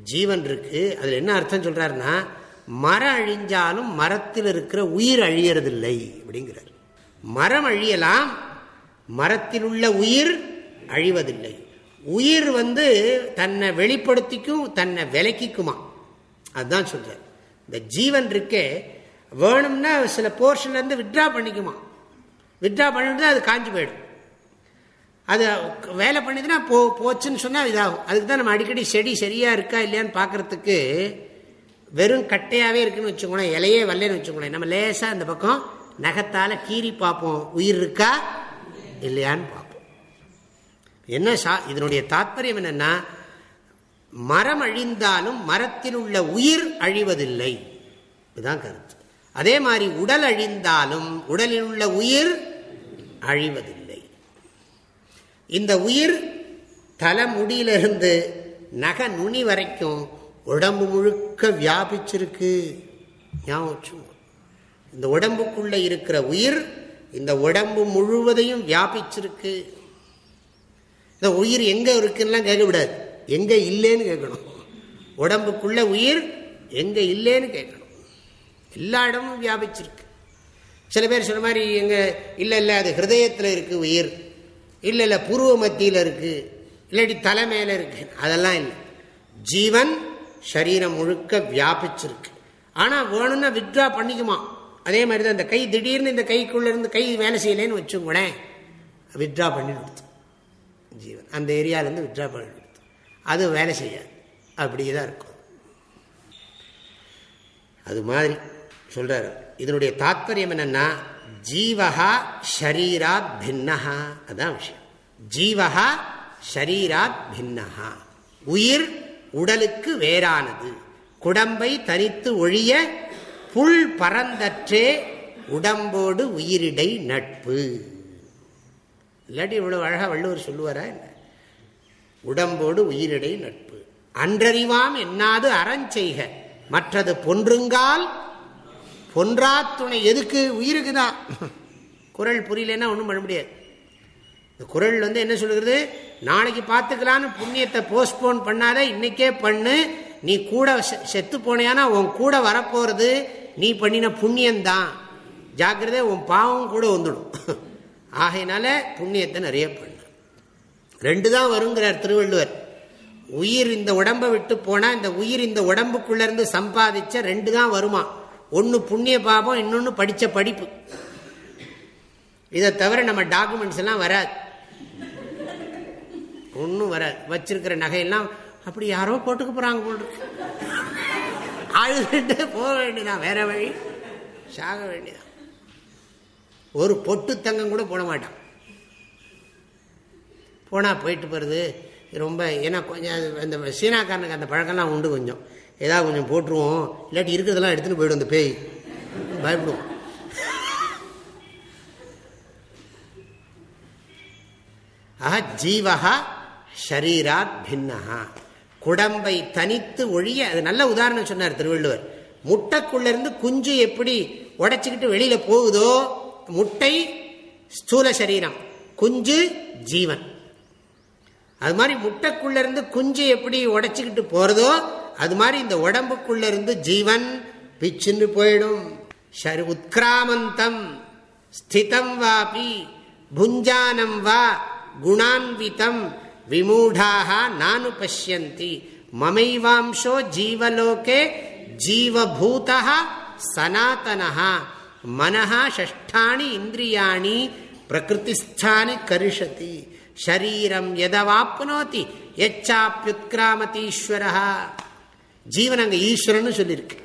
ஜீவன் இருக்கு. அதில் என்ன அர்த்தம் சொல்கிறாருன்னா மரம் அழிஞ்சாலும் மரத்தில் இருக்கிற உயிர் அழியறதில்லை அப்படிங்கிறார். மரம் அழியலாம் மரத்தில் உள்ள உயிர் அழிவதில்லை. உயிர் வந்து தன்னை வெளிப்படுத்திக்கும் தன்னை விலக்கிக்குமா? அதுதான் சொல்றார் இந்த ஜீவன் இருக்கே வேணும்னா சில போர்ஷன்ல இருந்து விட்ரா பண்ணிக்குமா? வித்ரா பண்ணிட்டு அது காஞ்சி போயிடும். அது வேலை பண்ணிதுன்னா போ போச்சுன்னு சொன்னால் இதாகும். அதுக்கு தான் நம்ம அடிக்கடி செடி சரியாக இருக்கா இல்லையான்னு பார்க்குறதுக்கு வெறும் கட்டையாகவே இருக்குன்னு வச்சுக்கோங்களேன் இலையே வரலன்னு வச்சுக்கோங்களேன். நம்ம லேசாக அந்த பக்கம் நகத்தால் கீறி பார்ப்போம். உயிர் இருக்கா இல்லையான்னு பார்ப்போம். என்ன சா இதனுடைய தாற்பயம் என்னன்னா மரம் அழிந்தாலும் மரத்தில் உள்ள உயிர் அழிவதில்லை. இதுதான் கருத்து. அதே மாதிரி உடல் அழிந்தாலும் உடலில் உள்ள உயிர் அழிவதில்லை. இந்த உயிர் தலைமுடியிலிருந்து நகை நுனி வரைக்கும் உடம்பு முழுக்க வியாபிச்சிருக்கு. ஞாபகம் இந்த உடம்புக்குள்ள இருக்கிற உயிர் இந்த உடம்பு முழுவதையும் வியாபிச்சிருக்கு. இந்த உயிர் எங்க இருக்குன்னெலாம் கேட்க விடாது. எங்க இல்லைன்னு கேட்கணும். உடம்புக்குள்ள உயிர் எங்க இல்லைன்னு கேட்கணும். எல்லா இடமும் வியாபிச்சிருக்கு. சில பேர் சொன்ன மாதிரி எங்க இல்லை இல்லை அது ஹிருதயத்தில் இருக்கு உயிர். இல்லை இல்லை பூர்வ மத்தியில் இருக்கு. இல்லாட்டி தலை மேலே இருக்கு. அதெல்லாம் இல்லை. ஜீவன் சரீரம் முழுக்க வியாபிச்சிருக்கு. ஆனால் வேணும்னா வித்ரா பண்ணிக்குமா? அதே மாதிரி தான் இந்த கை திடீர்னு இந்த கைக்குள்ளேருந்து கை வேலை செய்யலேன்னு வச்சுக்கோங்களேன். வித்ரா பண்ணி கொடுத்து ஜீவன். அந்த ஏரியாவிலேருந்து வித்ரா பண்ணி அது வேலை செய்யாது. அப்படியே தான் இருக்கும். அது மாதிரி சொல்கிறார் இதனுடைய தாத்பரியம் என்னென்னா ஜீவகா ஷரீராத் பின்னஹா. அதான் விஷயம். ஜீவகா ஷரீராத் பின்னஹா. உயிர் உடலுக்கு வேறானது. குடம்பை தனித்து ஒழிய புல் பரந்தற்றே உடம்போடு உயிரிடை நட்பு. இல்லாட்டி இவ்வளவு அழகா வள்ளுவர் சொல்லுவாரா என்ன? உடம்போடு உயிரிடை நட்பு. அன்றறிவாம் என்னாது அறஞ்செய்க. மற்றது பொன்றுங்கால் பொன்றா துணை. எதுக்கு? உயிருக்கு தான் குரல் புரியலன்னா ஒன்றும் பண்ண முடியாது. இந்த குரல் வந்து என்ன சொல்லுகிறது? நாளைக்கு பார்த்துக்கலான்னு புண்ணியத்தை போஸ்ட்போன் பண்ணாத இன்னைக்கே பண்ணு. நீ கூட செத்து போனியானா உன் கூட வரப்போறது நீ பண்ணின புண்ணியம்தான். ஜாக்கிரதை உன் பாவம் கூட வந்துடும். ஆகையினால புண்ணியத்தை நிறைய பண்ணு. ரெண்டு தான் வருங்கிறார் திருவள்ளுவர். உயிர் இந்த உடம்பை விட்டு போனால் இந்த உயிர் இந்த உடம்புக்குள்ளேருந்து சம்பாதிச்ச ரெண்டு தான் வருமா? ஒன்று புண்ணிய பாபம் இன்னொன்று படித்த படிப்பு. இதை தவிர நம்ம டாக்குமெண்ட்ஸ் எல்லாம் வராது. ஒன்றும் வராது. வச்சிருக்கிற நகையெல்லாம் அப்படி யாரோ போட்டுக்க போகிறாங்க போட்டு அழுதுட்டு போக வேண்டியதான் வேற வழி. சாக வேண்டியதான் ஒரு பொட்டு தங்கம் கூட போட மாட்டான். போனால் போயிட்டு போகிறது ரொம்ப ஏன்னா கொஞ்சம் அந்த சீனாக்காரனுக்கு அந்த பழக்கம்லாம் உண்டு கொஞ்சம். ஏதாவது கொஞ்சம் போட்டுருவோம் இல்லாட்டி இருக்கிறதெல்லாம் எடுத்துகிட்டு போயிடும் அந்த பேய். பயப்படுவோம். ஆஹா ஜீவகா ஷரீராத் பின்னஹா. குடம்பை தனித்து ஒழிய அது நல்ல உதாரணம் சொன்னார் திருவள்ளுவர். முட்டைக்குள்ளேருந்து குஞ்சு எப்படி உடைச்சிக்கிட்டு வெளியில் போகுதோ முட்டை ஸ்தூல சரீரம் குஞ்சு ஜீவன். அது மாதிரி முட்டைக்குள்ள இருந்து குஞ்சு எப்படி உடைச்சிக்கிட்டு போறதோ அது மாதிரி இந்த உடம்புக்குள்ள இருந்து ஜீவன் பிச்சுன்னு போயிடும். உத்கிராமந்தம் ஸ்திதம் வாபி புஞ்சானம் வா குணான்விதம் விமூடாக நானு பசியந்தி மமைவாம்சோ ஜீவலோகே ஜீவபூதா சனாத்தனா மனஹா ஷஷ்டானி இந்திரியாணி பிரகிருதிஸ்தானி கரிஷதி. ஷரீரம் எதவாப்னோதி எச்சாப்பியுத்கிராமதீஸ்வர ஜீவன் அங்கே ஈஸ்வரன் சொல்லியிருக்கு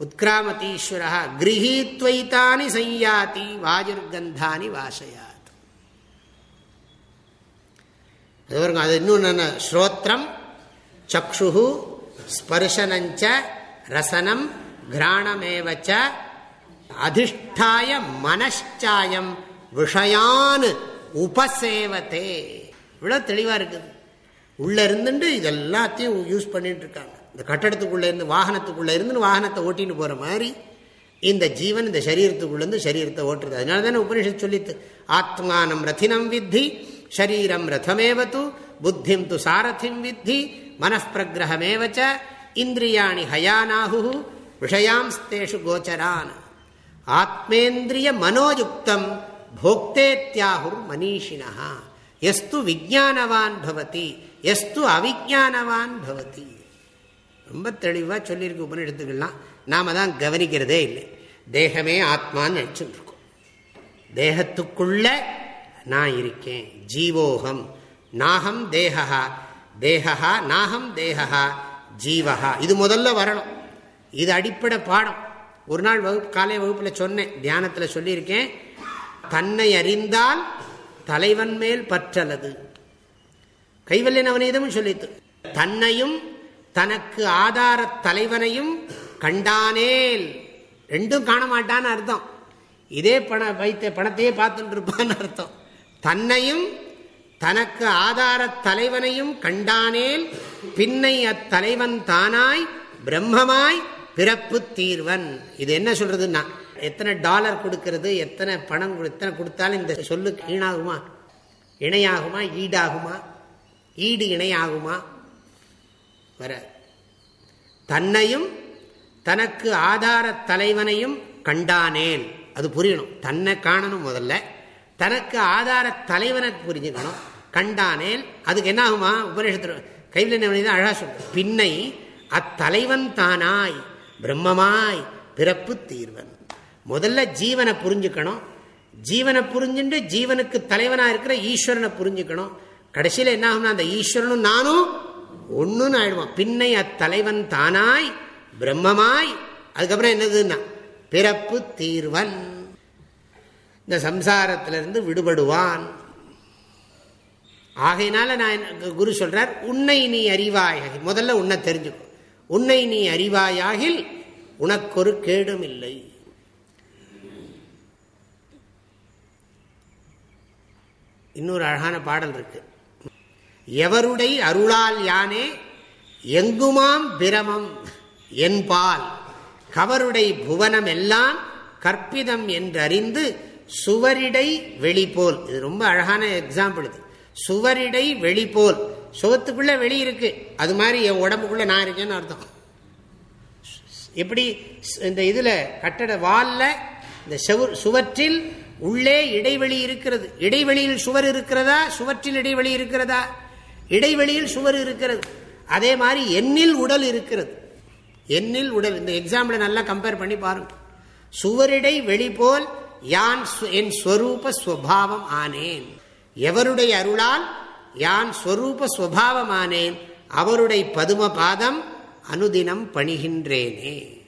உத்கிராமதீஸ்வரா கிரகீத்வைத்தானி சையாதி வாஜுர்கந்தானி வாசையாத். அது அது இன்னும் ஸ்ரோத்திரம் சக்ஷு ஸ்பர்சனஞ்ச ரசனம் கிராணமேவச்ச அதிஷ்டாய மனச்சாயம் விஷயான் உபசேவத்தே இவ்வளோ தெளிவாக இருக்குது. உள்ளே இருந்துட்டு இதெல்லாத்தையும் யூஸ் பண்ணிட்டு இருக்காங்க இந்த கட்டடத்துக்குள்ளே இருந்து வாகனத்துக்குள்ளே இருந்து வாகனத்தை ஓட்டின்னு போகிற மாதிரி இந்த ஜீவன் இந்த சரீரத்துக்குள்ளேருந்து சரீரத்தை ஓட்டுறது. அதனால தானே உபனிஷத் சொல்லித்து ஆத்மானம் ரத்தினம் வித்தி ஷரீரம் ரதமேவது புத்திம் து சாரதிம் வித்தி மனப்பிரகிரகமேவச்ச இந்திரியாணி ஹயானாகு விஷயாம்ஸ்தேஷு கோச்சரான். ஆத்மேந்திரிய மனோயுக்தம் போக்தேத்யாகுர் மனிஷினா எஸ்து விஜானவான் பவதி எஸ்து அவிஜானவான் பவதி. ரொம்ப தெளிவாக சொல்லியிருக்கு உபநிடத்துக்கள்லாம் நாம தான் கவனிக்கிறதே இல்லை. தேகமே ஆத்மான்னு நினச்சிட்டு இருக்கோம் தேகத்துக்குள்ள நான் இருக்கேன். ஜீவோகம். நாகம் தேகா தேகா நாகம் தேகா ஜீவகா இது முதல்ல வரணும். இது அடிப்படை பாடம். ஒரு நாள் வகுப்பு காலை வகுப்பில் சொன்னேன் தியானத்தில் சொல்லியிருக்கேன். தன்னை அறிந்தால் தலைவன் மேல் பற்றலது. கைவல்ய நவநீதமும் சொல்லித்து தன்னையும் தனக்கு ஆதார தலைவனையும் கண்டானேல். ரெண்டும் காண மாட்டான்னு அர்த்தம். இதே பண வைத்த பணத்தையே பார்த்துட்டு இருப்பான்னு அர்த்தம். தன்னையும் தனக்கு ஆதார தலைவனையும் கண்டானேல் பின்னை அத்தலைவன் தானாய் பிரம்மமாய் பிறப்பு தீர்வன். இது என்ன சொல்றதுன்னா எத்தனை டாலர் கொடுக்கறது எத்தனை பணம் எத்தனை கொடுத்தாலும் இந்த சொல்லு ஈணாகுமா இணையாகுமா? ஈடாகுமா? ஈடு இணையாகுமா? வர. தன்னையும் தனக்கு ஆதார தலைவனையும் கண்டானேன். அது புரியணும். தன்னை காணணும் முதல்ல. தனக்கு ஆதார தலைவனை புரிஞ்சுக்கணும். கண்டானேல் அதுக்கு என்ன ஆகுமா உபநிஷத்து கைவில் அழகா சொல்ற பின்னை அத்தலைவன் தானாய். பிரம்மமாய் பிறப்பு தீர்வன். முதல்ல ஜீவனை புரிஞ்சுக்கணும். ஜீவனை புரிஞ்சுட்டு ஜீவனுக்கு தலைவனா இருக்கிற ஈஸ்வரனை புரிஞ்சுக்கணும். கடைசியில் என்ன ஆகும்னா அந்த ஈஸ்வரனும் நானும் ஒன்றுன்னு ஆயிடுவான் பின்னை அத்தலைவன் தானாய் பிரம்மமாய். அதுக்கப்புறம் என்னதுன்னா பிறப்பு தீர்வன். இந்த சம்சாரத்திலிருந்து விடுபடுவான். ஆகையினால நான் குரு சொல்றார் உன்னை நீ அறிவாய். முதல்ல உன்னை தெரிஞ்சுக்கும் உன்னை நீ அறிவாயாகில் உனக்கொரு கேடும் இல்லை இன்னொரு அழகான பாடல் இருக்கு. எவருடைய அருளால் யானே எங்குமாம் பிரமம் என்பால் கவருடை புவனம் எல்லாம் கற்பிதம் என்றறிந்து சுவரிடை வெளிபோல் இது ரொம்ப அழகான எக்ஸாம்பிள் இது. சுவரிடை வெளிபோல் சுகத்துக்குள்ள வெளியிருக்கு அது மாதிரி என் உடம்புக்குள்ள நான் இருக்கேன்னு அர்த்தம். எப்படி இந்த இதுல கட்டட வால்ல இந்த சுவற்றில் உள்ளே இடைவெளி இருக்கிறது. இடைவெளியில் சுவர் இருக்கிறதா? சுவற்றில் இடைவெளி இருக்கிறதா? இடைவெளியில் சுவர் இருக்கிறது. அதே மாதிரி எண்ணில் உடல் இருக்கிறது. எண்ணில் உடல். இந்த எக்ஸாம்பிள் நல்லா கம்பேர் பண்ணி பாருங்க. சுவரிடை வெளி போல் யான் என் ஸ்வரூப ஸ்வபாவம் ஆனேன். எவருடைய அருளால் யான் ஸ்வரூப ஸ்வபாவம் அவருடைய பதும பாதம் அனுதினம் பணிகின்றேனே.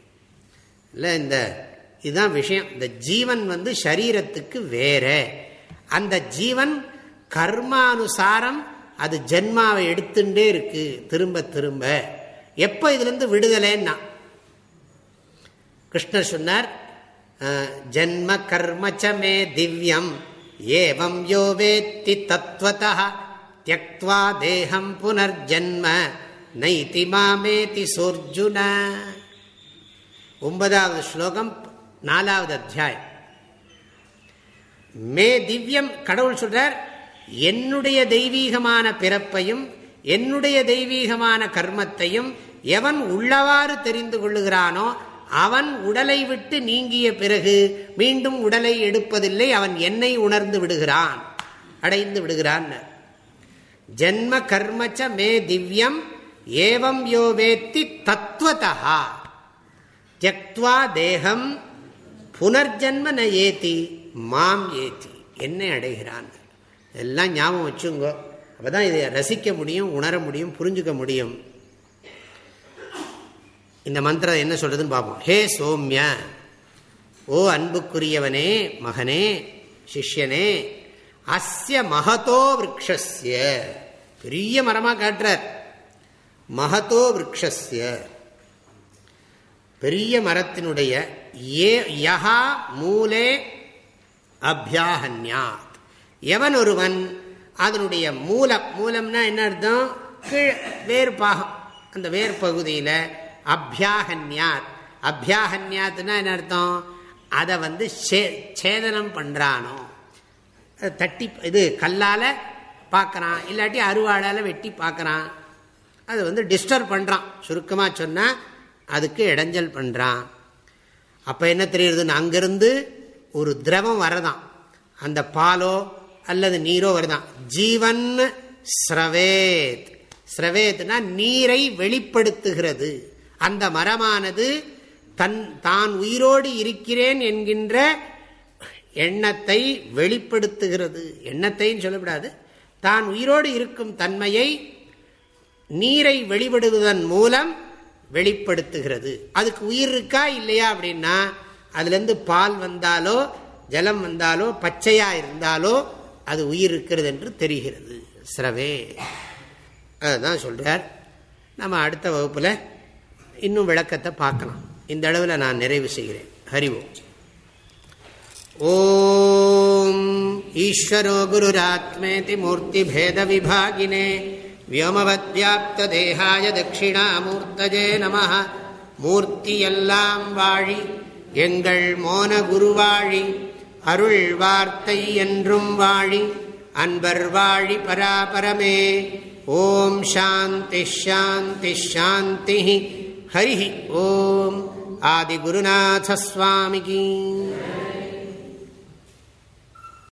இல்லை இந்த இதுதான் விஷயம். இந்த ஜீவன் வந்து சரீரத்துக்கு வேற. அந்த ஜீவன் கர்மானுசாரம் அது ஜென்மாவை எடுத்துட்டே இருக்கு. திரும்ப திரும்ப. எப்போ இதுலேருந்து விடுதலைன்னா? கிருஷ்ணர் சொன்னார் ஜென்ம கர்மச்சமே திவ்யம் ஏவம் யோ வேத்தி தத்வதா தியக்வா தேகம் புனர்ஜென்ம நைதி மாமேதி சோர்ஜுன ஒன்பதாவது ஸ்லோகம் நாலாவது அத்தியாயம் மே திவ்யம் கடவுள் சொல்றார் என்னுடைய தெய்வீகமான பிறப்பையும் என்னுடைய தெய்வீகமான கர்மத்தையும் எவன் உள்ளவாறு தெரிந்து கொள்ளுகிறானோ அவன் உடலை விட்டு நீங்கிய பிறகு மீண்டும் உடலை எடுப்பதில்லை அவன் என்னை உணர்ந்து விடுகிறான் அடைந்து விடுகிறான் ஜென்ம கர்மச்ச மே திவ்யம் ஏவம் யோ வேத்தி தத்துவதா தியக்துவா தேகம் புனர்ஜன்ம ந ஏத்தி மாம் ஏத்தி என்னை அடைகிறான். எல்லாம் ஞாபகம் வச்சுங்கோ. அப்பதான் இதை ரசிக்க முடியும் உணர முடியும் புரிஞ்சுக்க முடியும். இந்த மந்திரம் என்ன சொல்றதுன்னு பார்ப்போம். ஹே சோம்ய ஓ அன்புக்குரியவனே மகனே சிஷ்யனே அஸ்ய மகதோ விரக்ஷஸ்ய. பெரிய மரமாக காட்டுறார். மகத்தோ விரக்ஷஸ்ய. பெரிய மரத்தினுடைய ஏ யஹா மூலே அபியாகன்யாத் எவன் ஒருவன் அதனுடைய மூலம் மூலம்னா என்ன அர்த்தம்? கீழ் வேர்பாகம். அந்த வேர் பகுதியில் அபியாகன்யாத் அபியாகன்யாத்னா என்ன அர்த்தம்? அதை வந்து சேதனம் பண்ணுறானோ தட்டி இது கல்லால் பார்க்குறான் இல்லாட்டி அருவாளால் வெட்டி பார்க்குறான் அது வந்து டிஸ்டர்ப் பண்ணுறான் சுருக்கமாக சொன்னால் அதுக்கு இடைஞ்சல் பண்ணுறான் அப்போ என்ன தெரியுதுன்னு அங்கேருந்து ஒரு திரவம் வரதான். அந்த பாலோ அல்லது நீரோ வருதான். ஜீவன் ஸ்ரவேத் ஸ்ரவேத்னா நீரை வெளிப்படுத்துகிறது. அந்த மரமானது தன் தான் உயிரோடு இருக்கிறேன் என்கின்ற எண்ணத்தை வெளிப்படுத்துகிறது. எண்ணத்தைன்னு சொல்லக்கூடாது. தான் உயிரோடு இருக்கும் தன்மையை நீரை வெளிப்படுவதன் மூலம் வெளிப்படுத்துகிறது. அதுக்கு உயிர் இருக்கா இல்லையா அப்படின்னா அதுலேருந்து பால் வந்தாலோ ஜலம் வந்தாலோ பச்சையாக இருந்தாலோ அது உயிர் இருக்கிறது என்று தெரிகிறது. சிரவே அதுதான் சொல்கிறார் நம்ம அடுத்த வகுப்பில் இன்னும் விளக்கத்தை பார்க்கலாம். இந்த அளவில் நான் நிறைவு செய்கிறேன். ஹரிவோம் ஓம் ஈஸ்வரோ குருராத்மேதி மூர்த்தி பேத விபாகினே வியோமவத்யாப்தேகாய தட்சிணாமூர்த்தஜே நம மூர்த்தியெல்லாம் வாழி எங்கள் மோன குருவாழி அருள் வார்த்தை என்றும் வாழி அன்பர் வாழி பராபரமே. ஓம் சாந்தி ஷாந்தி ஷாந்தி ஹரி ஓம். ஆதிகுருநாசஸ்வாமிகி